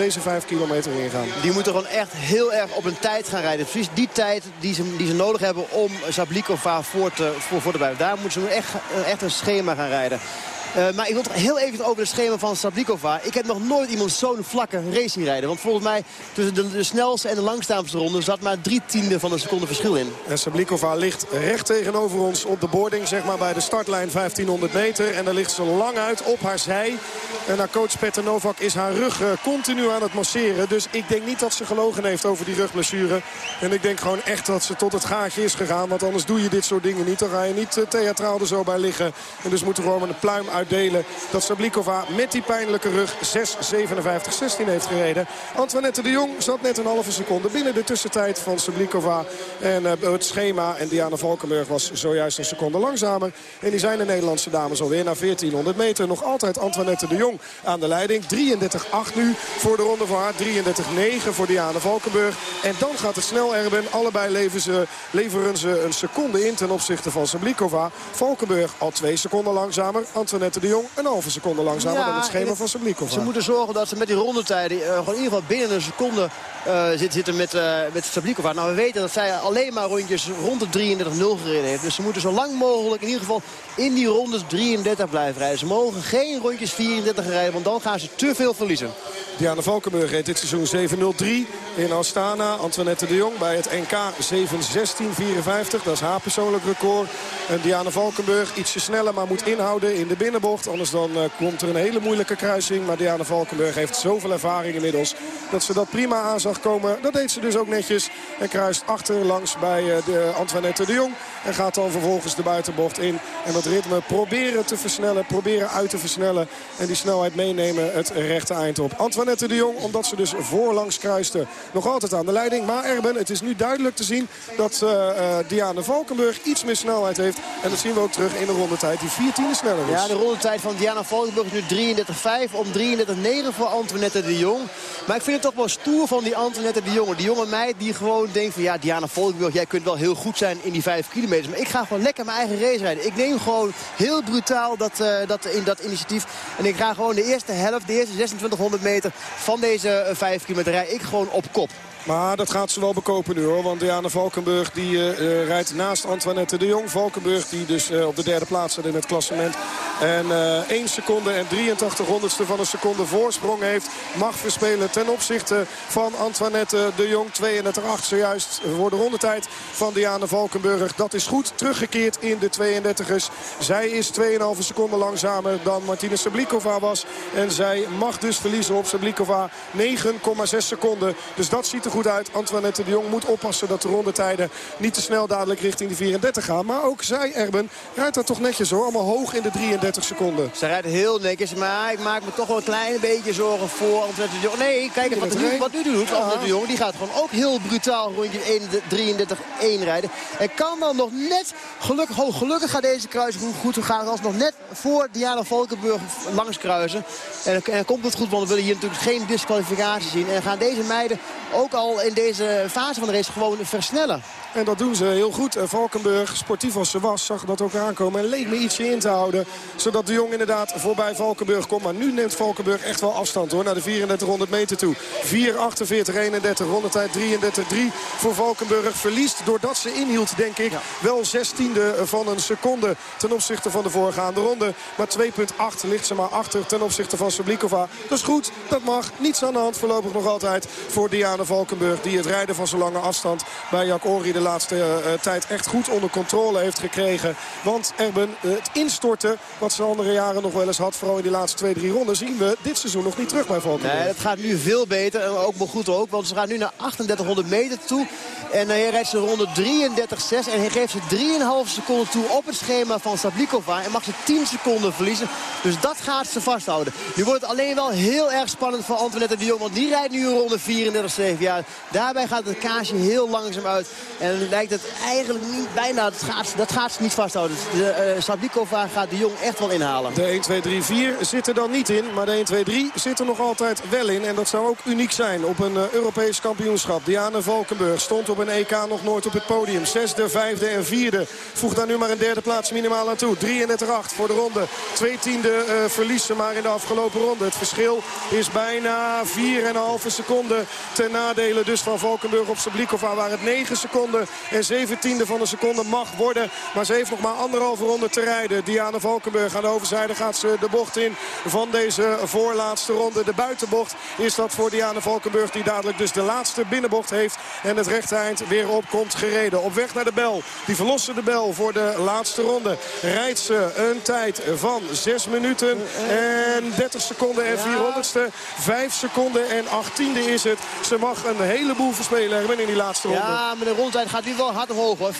deze 5 kilometer ingaan. Die moeten gewoon echt heel erg op een tijd gaan rijden. Precies die tijd die ze, die ze nodig hebben om Sablikova voor te, voor, voor te blijven. Daar moeten ze echt, echt een schema gaan rijden. Uh, maar ik wil toch heel even over het schema van Sablikova. Ik heb nog nooit iemand zo'n vlakke racing rijden. Want volgens mij tussen de, snelste en de langzaamste ronde zat maar drie tiende van een seconde verschil in. En Sablikova ligt recht tegenover ons op de boarding. Zeg maar bij de startlijn 1500 meter. En daar ligt ze lang uit op haar zij. En naar coach Petter Novak is haar rug uh, continu aan het masseren. Dus ik denk niet dat ze gelogen heeft over die rugblessure. En ik denk gewoon echt dat ze tot het gaatje is gegaan. Want anders doe je dit soort dingen niet. Dan ga je niet uh, theatraal er zo bij liggen. En dus moet er gewoon een pluim uit uitdelen dat Sablikova met die pijnlijke rug 6.57-16 heeft gereden. Antoinette de Jong zat net een halve seconde binnen de tussentijd van Sablikova. En uh, het schema en Diana Valkenburg was zojuist een seconde langzamer. En die zijn de Nederlandse dames alweer na 1400 meter. Nog altijd Antoinette de Jong aan de leiding. 33-8 nu voor de ronde voor haar. 33-9 voor Diana Valkenburg. En dan gaat het snel Erben. Allebei leveren ze, leveren ze een seconde in ten opzichte van Sablikova. Valkenburg al twee seconden langzamer. Antoinette de Jong een halve seconde langzamer dan het schema van Sablikova. Ze moeten zorgen dat ze met die rondetijden uh, gewoon in ieder geval binnen een seconde uh, zitten met, uh, met Sablikova. Nou, we weten dat zij alleen maar rondjes rond de 33-0 gereden heeft. Dus ze moeten zo lang mogelijk in ieder geval in die rondes 33 blijven rijden. Ze mogen geen rondjes 34 rijden, want dan gaan ze te veel verliezen. Diana Valkenburg reed dit seizoen 7.03 in Astana. Antoinette de Jong bij het NK 7.16.54. Dat is haar persoonlijk record. En Diana Valkenburg ietsje sneller, maar moet inhouden in de Anders dan uh, komt er een hele moeilijke kruising. Maar Diana Valkenburg heeft zoveel ervaring inmiddels dat ze dat prima aan zag komen. Dat deed ze dus ook netjes. En kruist achterlangs bij uh, de Antoinette de Jong. En gaat dan vervolgens de buitenbocht in. En dat ritme proberen te versnellen, proberen uit te versnellen. En die snelheid meenemen het rechte eind op. Antoinette de Jong, omdat ze dus voorlangs kruiste, nog altijd aan de leiding. Maar Erben, het is nu duidelijk te zien dat uh, Diana Valkenburg iets meer snelheid heeft. En dat zien we ook terug in de rondetijd die 14 sneller is. Ja, de rondetijd van Diana Valkenburg is nu 33-5 om 33-9 voor Antoinette de Jong. Maar ik vind het toch wel stoer van die Antoinette de Jong. Die jonge meid die gewoon denkt van ja, Diana Valkenburg, jij kunt wel heel goed zijn in die 5 kilometer. Maar ik ga gewoon lekker mijn eigen race rijden. Ik neem gewoon heel brutaal dat, uh, dat, in dat initiatief. En ik ga gewoon de eerste helft, de eerste 2600 meter van deze 5 kilometer rij ik gewoon op kop. Maar dat gaat ze wel bekopen nu hoor. Want Diana Valkenburg die uh, rijdt naast Antoinette de Jong. Valkenburg die dus uh, op de derde plaats staat in het klassement. En uh, 1 seconde en 83 honderdste van een seconde voorsprong heeft. Mag verspelen ten opzichte van Antoinette de Jong. 32-8 zojuist voor de rondetijd van Diana Valkenburg. Dat is goed teruggekeerd in de 32ers. Zij is 2,5 seconden langzamer dan Martina Sablikova was. En zij mag dus verliezen op Sablikova 9,6 seconden. Dus dat ziet er goed uit. Antoinette de Jong moet oppassen dat de rondetijden niet te snel dadelijk richting de 34 gaan. Maar ook zij, Erben, rijdt dat toch netjes hoor. Allemaal hoog in de 33 seconden. Ze rijdt heel netjes, maar ik maak me toch wel een klein beetje zorgen voor Antoinette de Jong. Nee, kijk wat, nu, wat nu doet. Antoinette de Jong die gaat gewoon ook heel brutaal rondje 33-1 rijden. En kan dan nog net, gelukkig, oh, gelukkig gaat deze kruising goed gaan. Als nog net voor Diana Valkenburg langs kruisen. En, en komt het goed, want we willen hier natuurlijk geen disqualificatie zien. En gaan deze meiden ook al in deze fase van de race gewoon versnellen. En dat doen ze heel goed. Valkenburg, sportief als ze was, zag dat ook aankomen. En leek me ietsje in te houden. Zodat de Jong inderdaad voorbij Valkenburg komt. Maar nu neemt Valkenburg echt wel afstand hoor. Naar de 3400 meter toe. 4.48, 31. Rondetijd 33-3 voor Valkenburg. Verliest doordat ze inhield, denk ik. Wel 16e van een seconde ten opzichte van de voorgaande ronde. Maar 2.8 ligt ze maar achter ten opzichte van Sablikova. Dat is goed, dat mag. Niets aan de hand voorlopig nog altijd voor Diana Valkenburg. Die het rijden van zo'n lange afstand bij Jack Ori de laatste uh, tijd echt goed onder controle heeft gekregen. Want Erben, uh, het instorten wat ze andere jaren nog wel eens had... vooral in die laatste twee, drie ronden... zien we dit seizoen nog niet terug bij Valkenburg. Nee, het gaat nu veel beter. En ook wel goed ook. Want ze gaan nu naar 3800 meter toe. En hij rijdt ze ronde 33-6. En hij geeft ze 3,5 seconden toe op het schema van Sablikova. En mag ze 10 seconden verliezen. Dus dat gaat ze vasthouden. Nu wordt het alleen wel heel erg spannend voor Antoinette de Jong. Want die rijdt nu een ronde 34-7. Ja, daarbij gaat het kaasje heel langzaam uit. En lijkt het eigenlijk niet bijna, dat gaat, dat gaat ze niet vasthouden. De, uh, Sablikova gaat de Jong echt wel inhalen. De 1, 2, 3, 4 zit er dan niet in. Maar de 1, 2, 3 zit er nog altijd wel in. En dat zou ook uniek zijn op een uh, Europees kampioenschap. Diane Valkenburg stond op een EK nog nooit op het podium. Zesde, vijfde en vierde. Voeg daar nu maar een derde plaats minimaal aan toe. 33-8 voor de ronde. Twee tiende uh, verliezen maar in de afgelopen ronde. Het verschil is bijna 4,5 seconden ten nadele dus van Valkenburg op Sablikova. Waar het 9 seconden en 17 van een seconde mag worden. Maar ze heeft nog maar anderhalve ronde te rijden. Diana Valkenburg aan de overzijde gaat ze de bocht in van deze voorlaatste ronde. De buitenbocht is dat voor Diana Valkenburg die dadelijk dus de laatste binnenbocht heeft. En het rechte eind weer op komt gereden. Op weg naar de bel. Die verlossen de bel voor de laatste ronde. Rijdt ze een tijd van 6 minuten en 30 seconden en 400ste. 5 seconden en 18e is het. Ze mag een heleboel verspelen in die laatste ronde. Ja, maar de rondtijd gaat nu wel hard omhoog hoor. 34-3.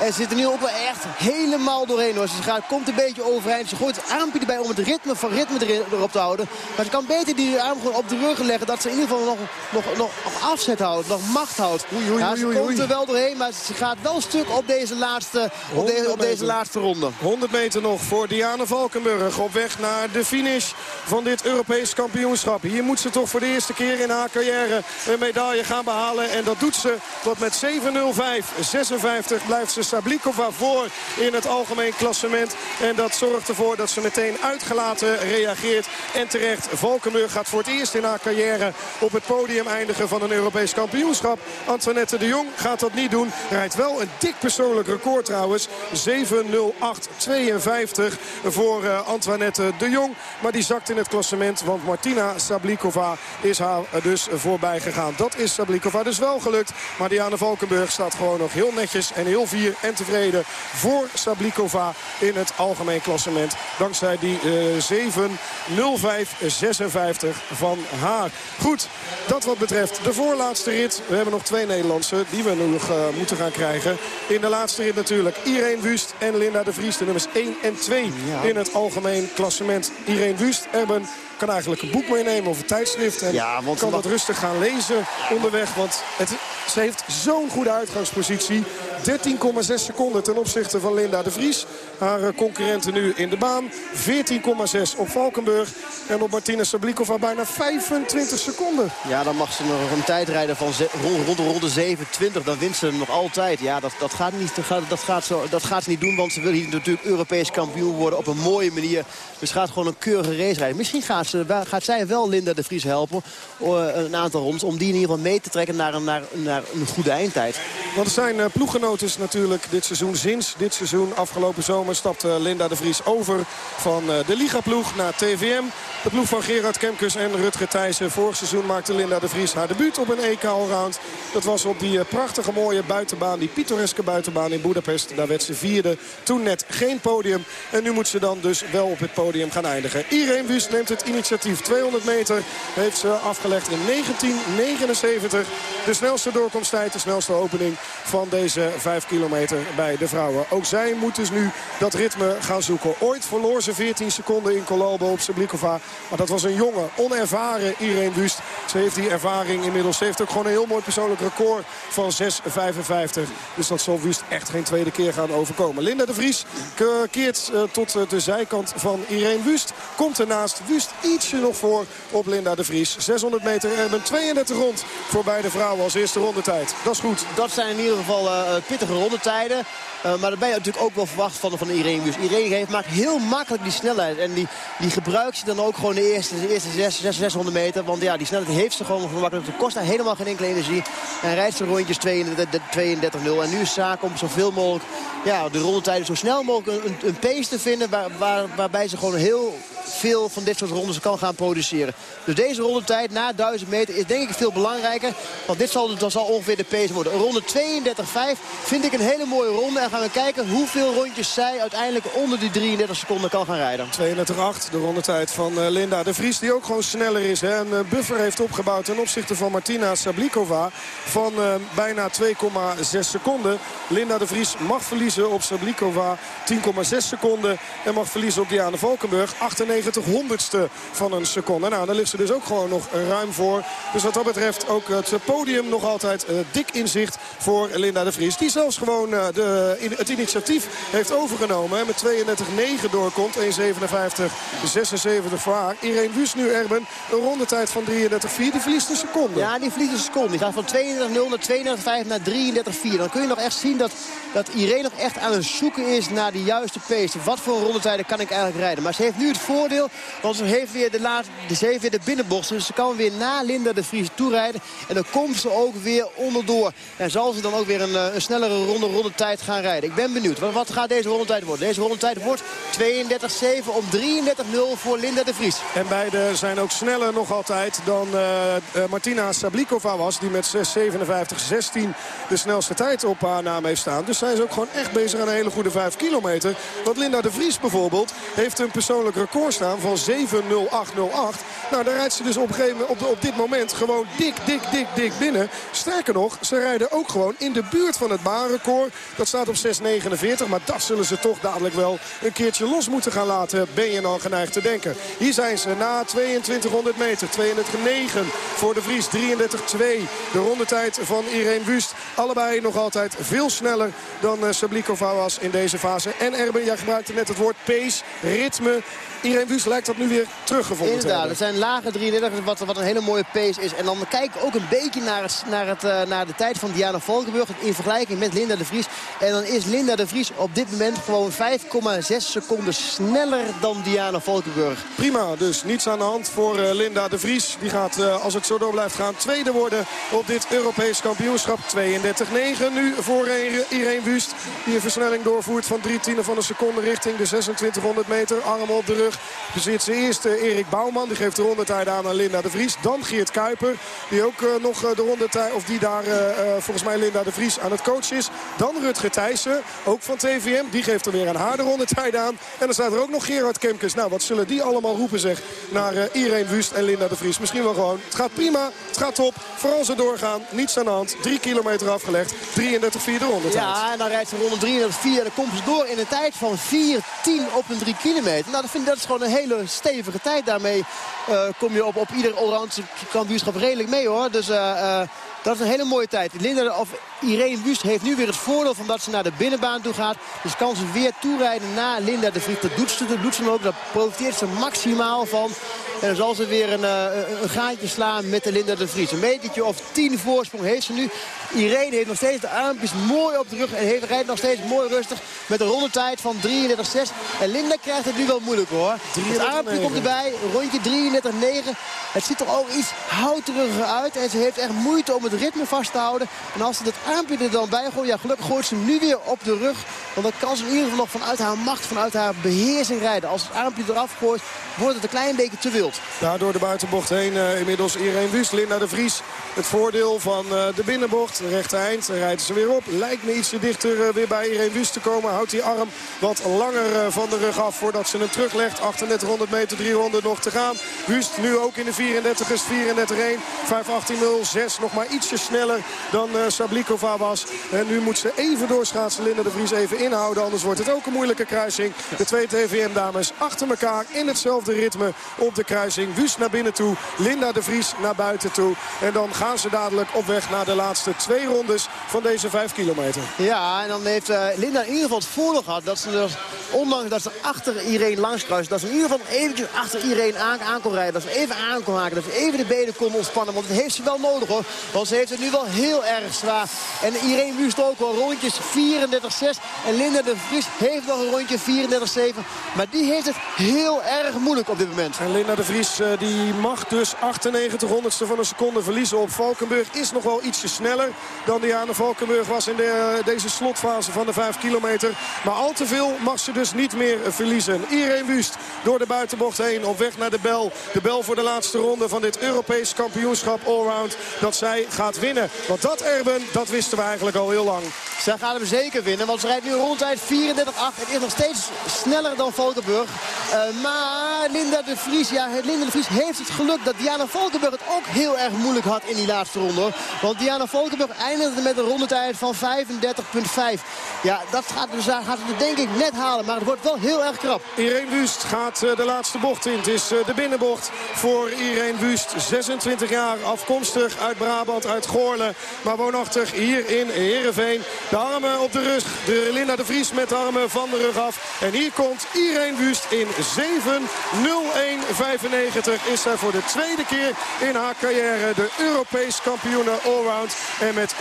En ze zit er nu ook wel echt helemaal doorheen hoor. Ze gaat, komt een beetje overeind. Ze gooit het armpje erbij om het ritme van ritme erop te houden. Maar ze kan beter die arm gewoon op de rug leggen. Dat ze in ieder geval nog, nog, nog, afzet houdt. Nog macht houdt. Oei, oei, ja, ze oei, komt er wel doorheen. Maar ze gaat wel stuk op deze laatste, op deze, op deze laatste ronde. 100 meter nog voor Diana Valkenburg. Op weg naar de finish van dit Europees kampioenschap. Hier moet ze toch voor de eerste keer in haar carrière een medaille gaan behalen. En dat doet ze. Want met 7.05.56 blijft ze Sablikova voor in het algemeen klassement. En dat zorgt ervoor dat ze meteen uitgelaten reageert. En terecht, Valkenburg gaat voor het eerst in haar carrière op het podium eindigen van een Europees kampioenschap. Antoinette de Jong gaat dat niet doen. Rijdt wel een dik persoonlijk record trouwens. 7.08.52 voor uh, Antoinette de Jong. Maar die zakt in het klassement, want Martina Sablikova is haar dus voorbij gegaan. Dat is Sablikova dus wel gelukt. Maar Diana Valkenburg staat gewoon nog heel netjes en heel vier en tevreden voor Sablikova in het algemeen klassement. Dankzij die uh, 7.05.56 van haar. Goed, dat wat betreft de voorlaatste rit. We hebben nog twee Nederlandse die we nog uh, moeten gaan krijgen. In de laatste rit natuurlijk Irene Wust en Linda de Vries. De nummers 1 en 2 ja. in het algemeen klassement. Irene Wust, Erben kan eigenlijk een boek meenemen of een tijdschrift. En ja, want kan dat rustig gaan lezen onderweg. Want het, ze heeft zo'n goede uitgangspositie. 13,6 seconden ten opzichte van Linda de Vries. Haar eh, concurrenten nu in de baan. 14,6 op Valkenburg. En op Martina Sablikova bijna 25 seconden. Ja, dan mag ze nog een tijd rijden van rond de ronde 27. Dan wint ze nog altijd. Ja, dat, dat, gaat niet, dat, gaat, dat, gaat zo, dat gaat ze niet doen. Want ze wil hier natuurlijk Europees kampioen worden op een mooie manier. Dus gaat gewoon een keurige race rijden. Misschien gaat, ze, gaat zij wel Linda de Vries helpen. Uh, een aantal rondes. Om die in ieder geval mee te trekken naar een, naar, naar een goede eindtijd. Want er zijn uh, ploeggenoten natuurlijk dit seizoen. Sinds dit seizoen afgelopen zomer stapte Linda de Vries over van de Liga-ploeg naar TVM. De ploeg van Gerard Kemkes en Rutger Thijssen. Vorig seizoen maakte Linda de Vries haar debuut op een EK Allround. Dat was op die prachtige mooie buitenbaan. Die pittoreske buitenbaan in Budapest. Daar werd ze vierde. Toen net geen podium. En nu moet ze dan dus wel op het podium gaan eindigen. Irene Wust neemt het initiatief. 200 meter heeft ze afgelegd in 1979. De snelste doorkomsttijd, de snelste opening van deze 5 kilometer bij de vrouwen. Ook zij moeten dus nu dat ritme gaan zoeken. Ooit verloor ze 14 seconden in Colombo op Sablikova. Maar dat was een jonge, onervaren Irene Wust. Ze heeft die ervaring inmiddels. Ze heeft ook gewoon een heel mooi persoonlijk record van 6,55. Dus dat zal Wust echt geen tweede keer gaan overkomen. Linda de Vries keert uh, tot uh, de zijkant van Irene Wust. Komt ernaast. Wust ietsje nog voor op Linda de Vries. 600 meter en een 32 rond voor beide vrouwen als eerste rondetijd. Dat is goed. Dat zijn in ieder geval uh, pittige rondetijden. Uh, maar dat ben je natuurlijk ook wel verwacht van, van Irene Wust. Irene heeft, maakt heel makkelijk die snelheid. En die, die gebruikt ze dan ook gewoon de eerste, de eerste 6, 600 meter. Want ja, die snelheid heeft ze gewoon gemakkelijk. Het kost haar helemaal geen enkele energie. En rijdt ze rondjes 32-0. En nu is zaak om zoveel mogelijk ja, de rondetijden zo snel mogelijk een, een pace te vinden. Waar, waar, waarbij ze gewoon heel veel van dit soort rondes kan gaan produceren. Dus deze rondetijd na 1000 meter is denk ik veel belangrijker. Want dit zal, dan zal ongeveer de pace worden. Ronde 32,5 vind ik een hele mooie ronde. En gaan we kijken hoeveel rondjes zij uiteindelijk onder die 33 seconden kan gaan rijden. 32,8 de rondetijd van uh, Linda de Vries. Die ook gewoon sneller is. Hè. Een uh, buffer heeft opgebouwd ten opzichte van Martina Sablikova. Van uh, bijna 2,6 seconden. Linda de Vries mag verliezen op Sablikova 10,6 seconden. En mag verliezen op Diana Valkenburg 98 96 honderdste van een seconde. Nou, daar ligt ze dus ook gewoon nog ruim voor. Dus wat dat betreft ook het podium nog altijd dik in zicht voor Linda de Vries. Die zelfs gewoon de, het initiatief heeft overgenomen. Met 32-9 doorkomt. 1.57-76 voor haar. Irene Wust nu, Erben, een rondetijd van 33-4. Die verliest een seconde. Ja, die verliest een seconde. Die gaat van 32-0 naar 32-5 naar 33-4. Dan kun je nog echt zien dat, dat Irene nog echt aan het zoeken is naar de juiste pace. Wat voor rondetijden kan ik eigenlijk rijden? Maar ze heeft nu het want ze heeft weer de, laat, ze heeft weer de binnenbocht. Dus ze kan weer na Linda de Vries toerijden. En dan komt ze ook weer onderdoor. En zal ze dan ook weer een, eh, een snellere ronde, rondetijd gaan rijden. Ik ben benieuwd. Wat, wat gaat deze rondetijd worden? Deze rondetijd wordt 32-7 om 33-0 voor Linda de Vries. En beide zijn ook sneller nog altijd dan uh, Martina Sablikova was. Die met 6.57-16 de snelste tijd op haar naam heeft staan. Dus zij is ook gewoon echt bezig aan een hele goede 5 kilometer. Want Linda de Vries bijvoorbeeld heeft een persoonlijk record staan van 7.08.08. Nou, daar rijdt ze dus op, gegeven op, op dit moment gewoon dik, dik, dik, dik binnen. Sterker nog, ze rijden ook gewoon in de buurt van het baanrecord. Dat staat op 6.49, maar dat zullen ze toch dadelijk wel een keertje los moeten gaan laten. Ben je dan geneigd te denken. Hier zijn ze na 2200 meter. 32.9 voor de Vries, 33.2. De rondetijd van Irene Wust. Allebei nog altijd veel sneller dan uh, Sablikova was in deze fase. En Erben, jij gebruikte net het woord pace, ritme. Irene Wust lijkt dat nu weer teruggevonden Inderdaad, het zijn lage 33, wat, wat een hele mooie pace is. En dan kijk ik ook een beetje naar, het, naar, het, uh, naar de tijd van Diana Valkenburg in vergelijking met Linda de Vries. En dan is Linda de Vries op dit moment gewoon 5,6 seconden sneller dan Diana Valkenburg. Prima, dus niets aan de hand voor uh, Linda de Vries. Die gaat, uh, als het zo door blijft gaan, tweede worden op dit Europees kampioenschap. 32-9 nu voor Irene Wust. Die een versnelling doorvoert van drie tienden van een seconde richting de 2600 meter. Armen op de rug. Bezit ze eerst Erik Bouwman. Die geeft de rondetijd aan aan Linda de Vries. Dan Geert Kuiper. Die ook uh, nog de rondetijd, of die daar uh, volgens mij Linda de Vries aan het coachen is. Dan Rutger Thijssen, ook van TVM. Die geeft er weer een harde rondetijd aan. En dan staat er ook nog Gerard Kemkes. Nou, wat zullen die allemaal roepen zeg naar Irene Wust en Linda de Vries. Misschien wel gewoon. Het gaat prima, het gaat top. Vooral ze doorgaan. Niets aan de hand. Drie kilometer afgelegd. 33-4 de rondetijd. Ja, en dan rijdt ze ronde 33-4. En dan komt ze door in een tijd van 4-10 op een 3 kilometer. Nou, dat, vind, dat is gewoon een hele stevige tijd. Daarmee uh, kom je op, op ieder oranje kampioenschap redelijk mee hoor. Dus uh, uh, dat is een hele mooie tijd. Linda, of Irene Wust heeft nu weer het voordeel van dat ze naar de binnenbaan toe gaat. Dus kan ze weer toerijden na Linda de Vries. Dat doet ze, dat doet ze ook. Daar profiteert ze maximaal van. En dan zal ze weer een, uh, een gaatje slaan met de Linda de Vries. Een metertje of tien voorsprong heeft ze nu. Irene heeft nog steeds de armpjes mooi op de rug. En heeft, rijdt nog steeds mooi rustig met een rondetijd van 33-6. En Linda krijgt het nu wel moeilijk hoor. Het armpje komt erbij. Rondje 33-9. Het ziet er ook iets houteriger uit. En ze heeft echt moeite om het ritme vast te houden. En als ze dat armpje er dan bij gooit. Ja gelukkig gooit ze nu weer op de rug. Want dan kan ze in ieder geval nog vanuit haar macht, vanuit haar beheersing rijden. Als het armpje eraf gooit wordt het een klein beetje te wild. Daar door de buitenbocht heen uh, inmiddels Irene Wust. Linda de Vries het voordeel van uh, de binnenbocht. Rechte eind. Dan rijdt ze weer op. Lijkt me ietsje dichter uh, weer bij Irene Wust te komen. Houdt die arm wat langer van de rug af voordat ze hem teruglegt. 3800 meter, 300 nog te gaan. Wust nu ook in de 34ers. 34-1. 5-18-0-6. Nog maar ietsje sneller dan Sablikova was. En nu moet ze even doorschaatsen. Linda de Vries even inhouden. Anders wordt het ook een moeilijke kruising. De twee TVM-dames achter elkaar in hetzelfde ritme op de kruising. Wust naar binnen toe. Linda de Vries naar buiten toe. En dan gaan ze dadelijk op weg naar de laatste twee rondes van deze vijf kilometer. Ja, en dan heeft uh, Linda in ieder geval het voordeel gehad dat ze ondanks dat ze achter iedereen langs kruist, dat ze in ieder geval eventjes achter iedereen aan, aan kon rijden. Dat ze even aan kon haken, dat ze even de benen kon ontspannen. Want dat heeft ze wel nodig hoor. Heeft het nu wel heel erg zwaar. En iedereen Wust ook wel rondjes 34-6. En Linda de Vries heeft nog een rondje 34-7. Maar die heeft het heel erg moeilijk op dit moment. En Linda de Vries uh, die mag dus 98 honderdste van een seconde verliezen op Valkenburg. Is nog wel ietsje sneller dan Diana Valkenburg was in de, deze slotfase van de 5 kilometer. Maar al te veel mag ze dus niet meer verliezen. Irene Wust door de buitenbocht heen op weg naar de bel. De bel voor de laatste ronde van dit Europees kampioenschap allround. Dat zij gaat winnen. Want dat Erben, dat wisten we eigenlijk al heel lang. Zij gaat hem zeker winnen, want ze rijdt nu rondtijd 34-8. Het is nog steeds sneller dan Valkenburg. Uh, maar Linda de Vries, ja, Linda de Vries heeft het geluk dat Diana Valkenburg het ook heel erg moeilijk had in die laatste ronde. Want Diana Valkenburg eindigde met een rondetijd van 35,5. Ja, dat gaat, dus, gaat ze denk ik net halen. Maar het wordt wel heel erg krap. Irene Wust gaat de laatste bocht in. Het is de binnenbocht voor Irene Wust. 26 jaar afkomstig uit Brabant, uit Goorlen. Maar woonachtig hier in Heerenveen. De armen op de rug. De Linda de Vries met de armen van de rug af. En hier komt Irene Wust in 7.01.95. Is zij voor de tweede keer in haar carrière de Europees kampioene allround. En met 7.02.77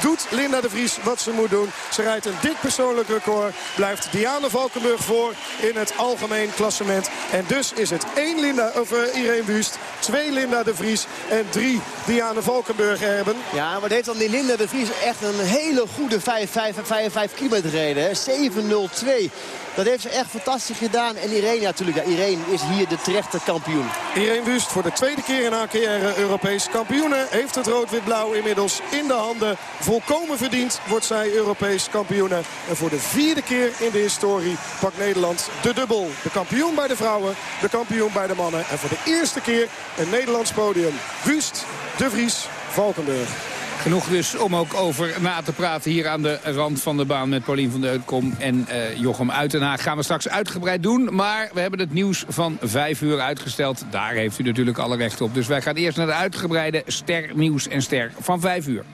doet Linda de Vries wat ze moet doen. Ze rijdt een dik persoonlijk record. Blijft Diana Valkenburg voor in het algemeen klassement. En dus is het één Linda, of, Irene Wust, twee Linda de Vries en drie Diana Valkenburg hebben. Ja, maar heeft dan die Linda de Vries echt een hele goede 5, 5, 5, 5 kilometer gereden. 7.02. Dat heeft ze echt fantastisch gedaan. En Irene natuurlijk. Ja, Irene is hier de terechte kampioen. Irene Wust voor de tweede keer in haar carrière Europees kampioene. Heeft het rood-wit-blauw inmiddels in de handen. Volkomen verdiend wordt zij Europees kampioene. En voor de vierde keer in de historie pakt Nederland de dubbel. De kampioen bij de vrouwen, de kampioen bij de mannen. En voor de eerste keer een Nederlands podium. Wust, De Vries, Valkenburg. Genoeg dus om ook over na te praten hier aan de rand van de baan met Paulien van de Uitkom en uh, Jochem Uitenhaag. Gaan we straks uitgebreid doen, maar we hebben het nieuws van vijf uur uitgesteld. Daar heeft u natuurlijk alle recht op. Dus wij gaan eerst naar de uitgebreide ster nieuws en ster van vijf uur.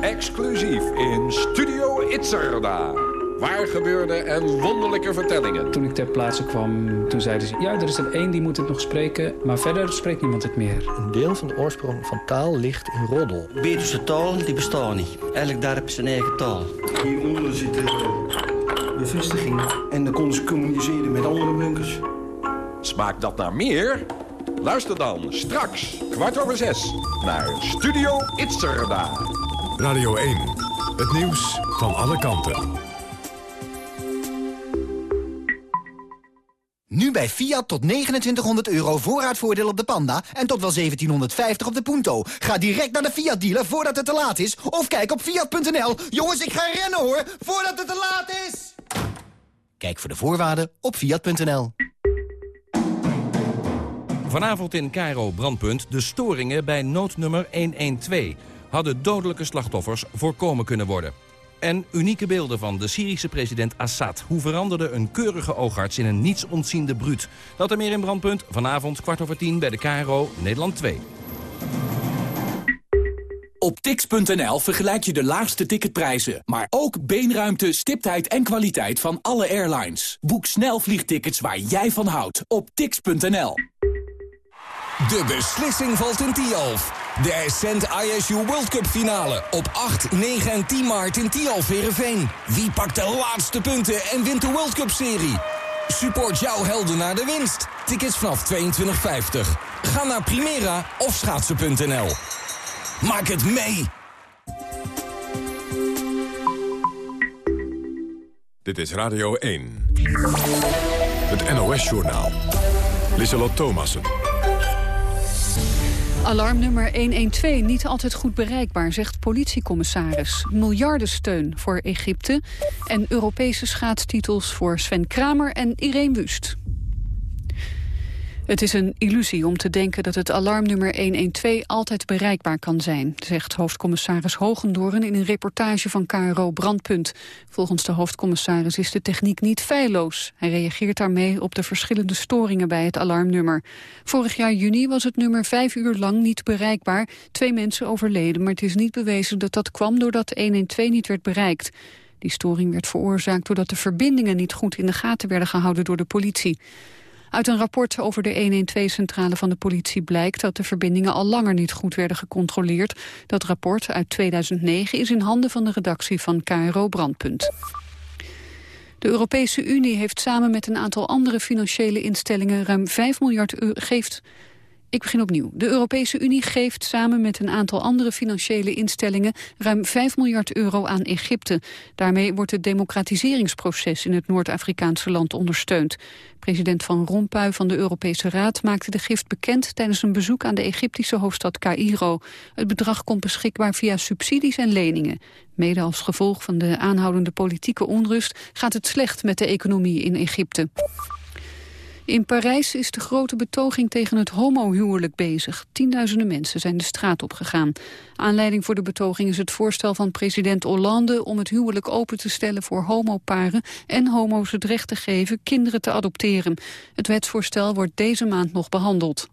Exclusief in Studio Itzerda. Waar gebeurde en wonderlijke vertellingen. Toen ik ter plaatse kwam, toen zeiden ze... ja, er is er één die moet het nog spreken, maar verder spreekt niemand het meer. Een deel van de oorsprong van taal ligt in roddel. Betuwse taal, die bestaan niet. Elk daar heb zijn eigen taal. Hieronder zit de bevestiging. En dan konden ze communiceren met andere bunkers. Smaakt dat naar meer? Luister dan straks, kwart over zes, naar Studio Itzerda. Radio 1, het nieuws van alle kanten. Nu bij Fiat tot 2900 euro voorraadvoordeel op de Panda en tot wel 1750 op de Punto. Ga direct naar de Fiat dealer voordat het te laat is. Of kijk op Fiat.nl. Jongens, ik ga rennen hoor, voordat het te laat is. Kijk voor de voorwaarden op Fiat.nl. Vanavond in Cairo Brandpunt de storingen bij noodnummer 112. Hadden dodelijke slachtoffers voorkomen kunnen worden. En unieke beelden van de Syrische president Assad. Hoe veranderde een keurige oogarts in een niets ontziende bruut? Dat er meer in Brandpunt vanavond kwart over tien bij de KRO Nederland 2. Op tix.nl vergelijk je de laagste ticketprijzen, maar ook beenruimte, stiptheid en kwaliteit van alle airlines. Boek snel vliegtickets waar jij van houdt op tix.nl. De beslissing valt in Tialf. De Ascent ISU World Cup finale op 8, 9 en 10 maart in Tialf Verenveen. Wie pakt de laatste punten en wint de World Cup serie? Support jouw helden naar de winst. Tickets vanaf 22,50. Ga naar Primera of schaatsen.nl. Maak het mee! Dit is Radio 1. Het NOS-journaal. Lissalot Thomassen. Alarmnummer 112 niet altijd goed bereikbaar, zegt politiecommissaris. Miljardensteun voor Egypte en Europese schaatstitels voor Sven Kramer en Irene Wust. Het is een illusie om te denken dat het alarmnummer 112 altijd bereikbaar kan zijn, zegt hoofdcommissaris Hogendoorn in een reportage van KRO Brandpunt. Volgens de hoofdcommissaris is de techniek niet feilloos. Hij reageert daarmee op de verschillende storingen bij het alarmnummer. Vorig jaar juni was het nummer vijf uur lang niet bereikbaar. Twee mensen overleden, maar het is niet bewezen dat dat kwam doordat 112 niet werd bereikt. Die storing werd veroorzaakt doordat de verbindingen niet goed in de gaten werden gehouden door de politie. Uit een rapport over de 112-centrale van de politie blijkt dat de verbindingen al langer niet goed werden gecontroleerd. Dat rapport uit 2009 is in handen van de redactie van KRO Brandpunt. De Europese Unie heeft samen met een aantal andere financiële instellingen ruim 5 miljard euro geeft ik begin opnieuw. De Europese Unie geeft samen met een aantal andere financiële instellingen ruim 5 miljard euro aan Egypte. Daarmee wordt het democratiseringsproces in het Noord-Afrikaanse land ondersteund. President Van Rompuy van de Europese Raad maakte de gift bekend tijdens een bezoek aan de Egyptische hoofdstad Cairo. Het bedrag komt beschikbaar via subsidies en leningen. Mede als gevolg van de aanhoudende politieke onrust gaat het slecht met de economie in Egypte. In Parijs is de grote betoging tegen het homohuwelijk bezig. Tienduizenden mensen zijn de straat op gegaan. Aanleiding voor de betoging is het voorstel van president Hollande... om het huwelijk open te stellen voor homoparen... en homo's het recht te geven kinderen te adopteren. Het wetsvoorstel wordt deze maand nog behandeld.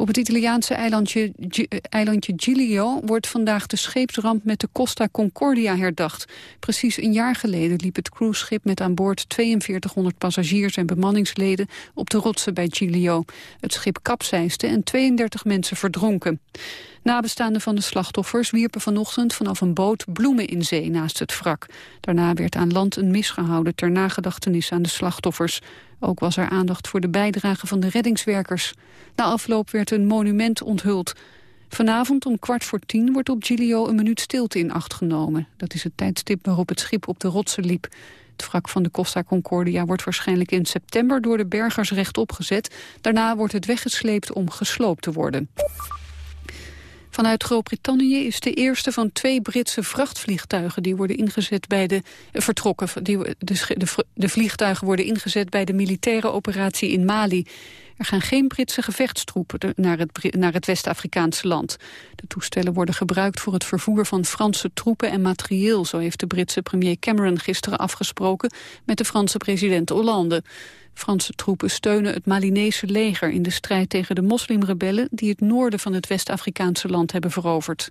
Op het Italiaanse eilandje, eilandje Giglio wordt vandaag de scheepsramp met de Costa Concordia herdacht. Precies een jaar geleden liep het cruiseschip met aan boord 4200 passagiers en bemanningsleden op de rotsen bij Giglio. Het schip kapseisde en 32 mensen verdronken. Nabestaanden van de slachtoffers wierpen vanochtend vanaf een boot bloemen in zee naast het wrak. Daarna werd aan land een mis gehouden ter nagedachtenis aan de slachtoffers. Ook was er aandacht voor de bijdrage van de reddingswerkers. Na afloop werd een monument onthuld. Vanavond om kwart voor tien wordt op Giglio een minuut stilte in acht genomen. Dat is het tijdstip waarop het schip op de rotsen liep. Het wrak van de Costa Concordia wordt waarschijnlijk in september door de bergers rechtop gezet. Daarna wordt het weggesleept om gesloopt te worden. Vanuit Groot-Brittannië is de eerste van twee Britse vrachtvliegtuigen die worden ingezet bij de eh, vertrokken. Die, de, de, de vliegtuigen worden ingezet bij de militaire operatie in Mali. Er gaan geen Britse gevechtstroepen naar het, naar het West-Afrikaanse land. De toestellen worden gebruikt voor het vervoer van Franse troepen en materieel. Zo heeft de Britse premier Cameron gisteren afgesproken met de Franse president Hollande. Franse troepen steunen het Malinese leger in de strijd tegen de moslimrebellen die het noorden van het West-Afrikaanse land hebben veroverd.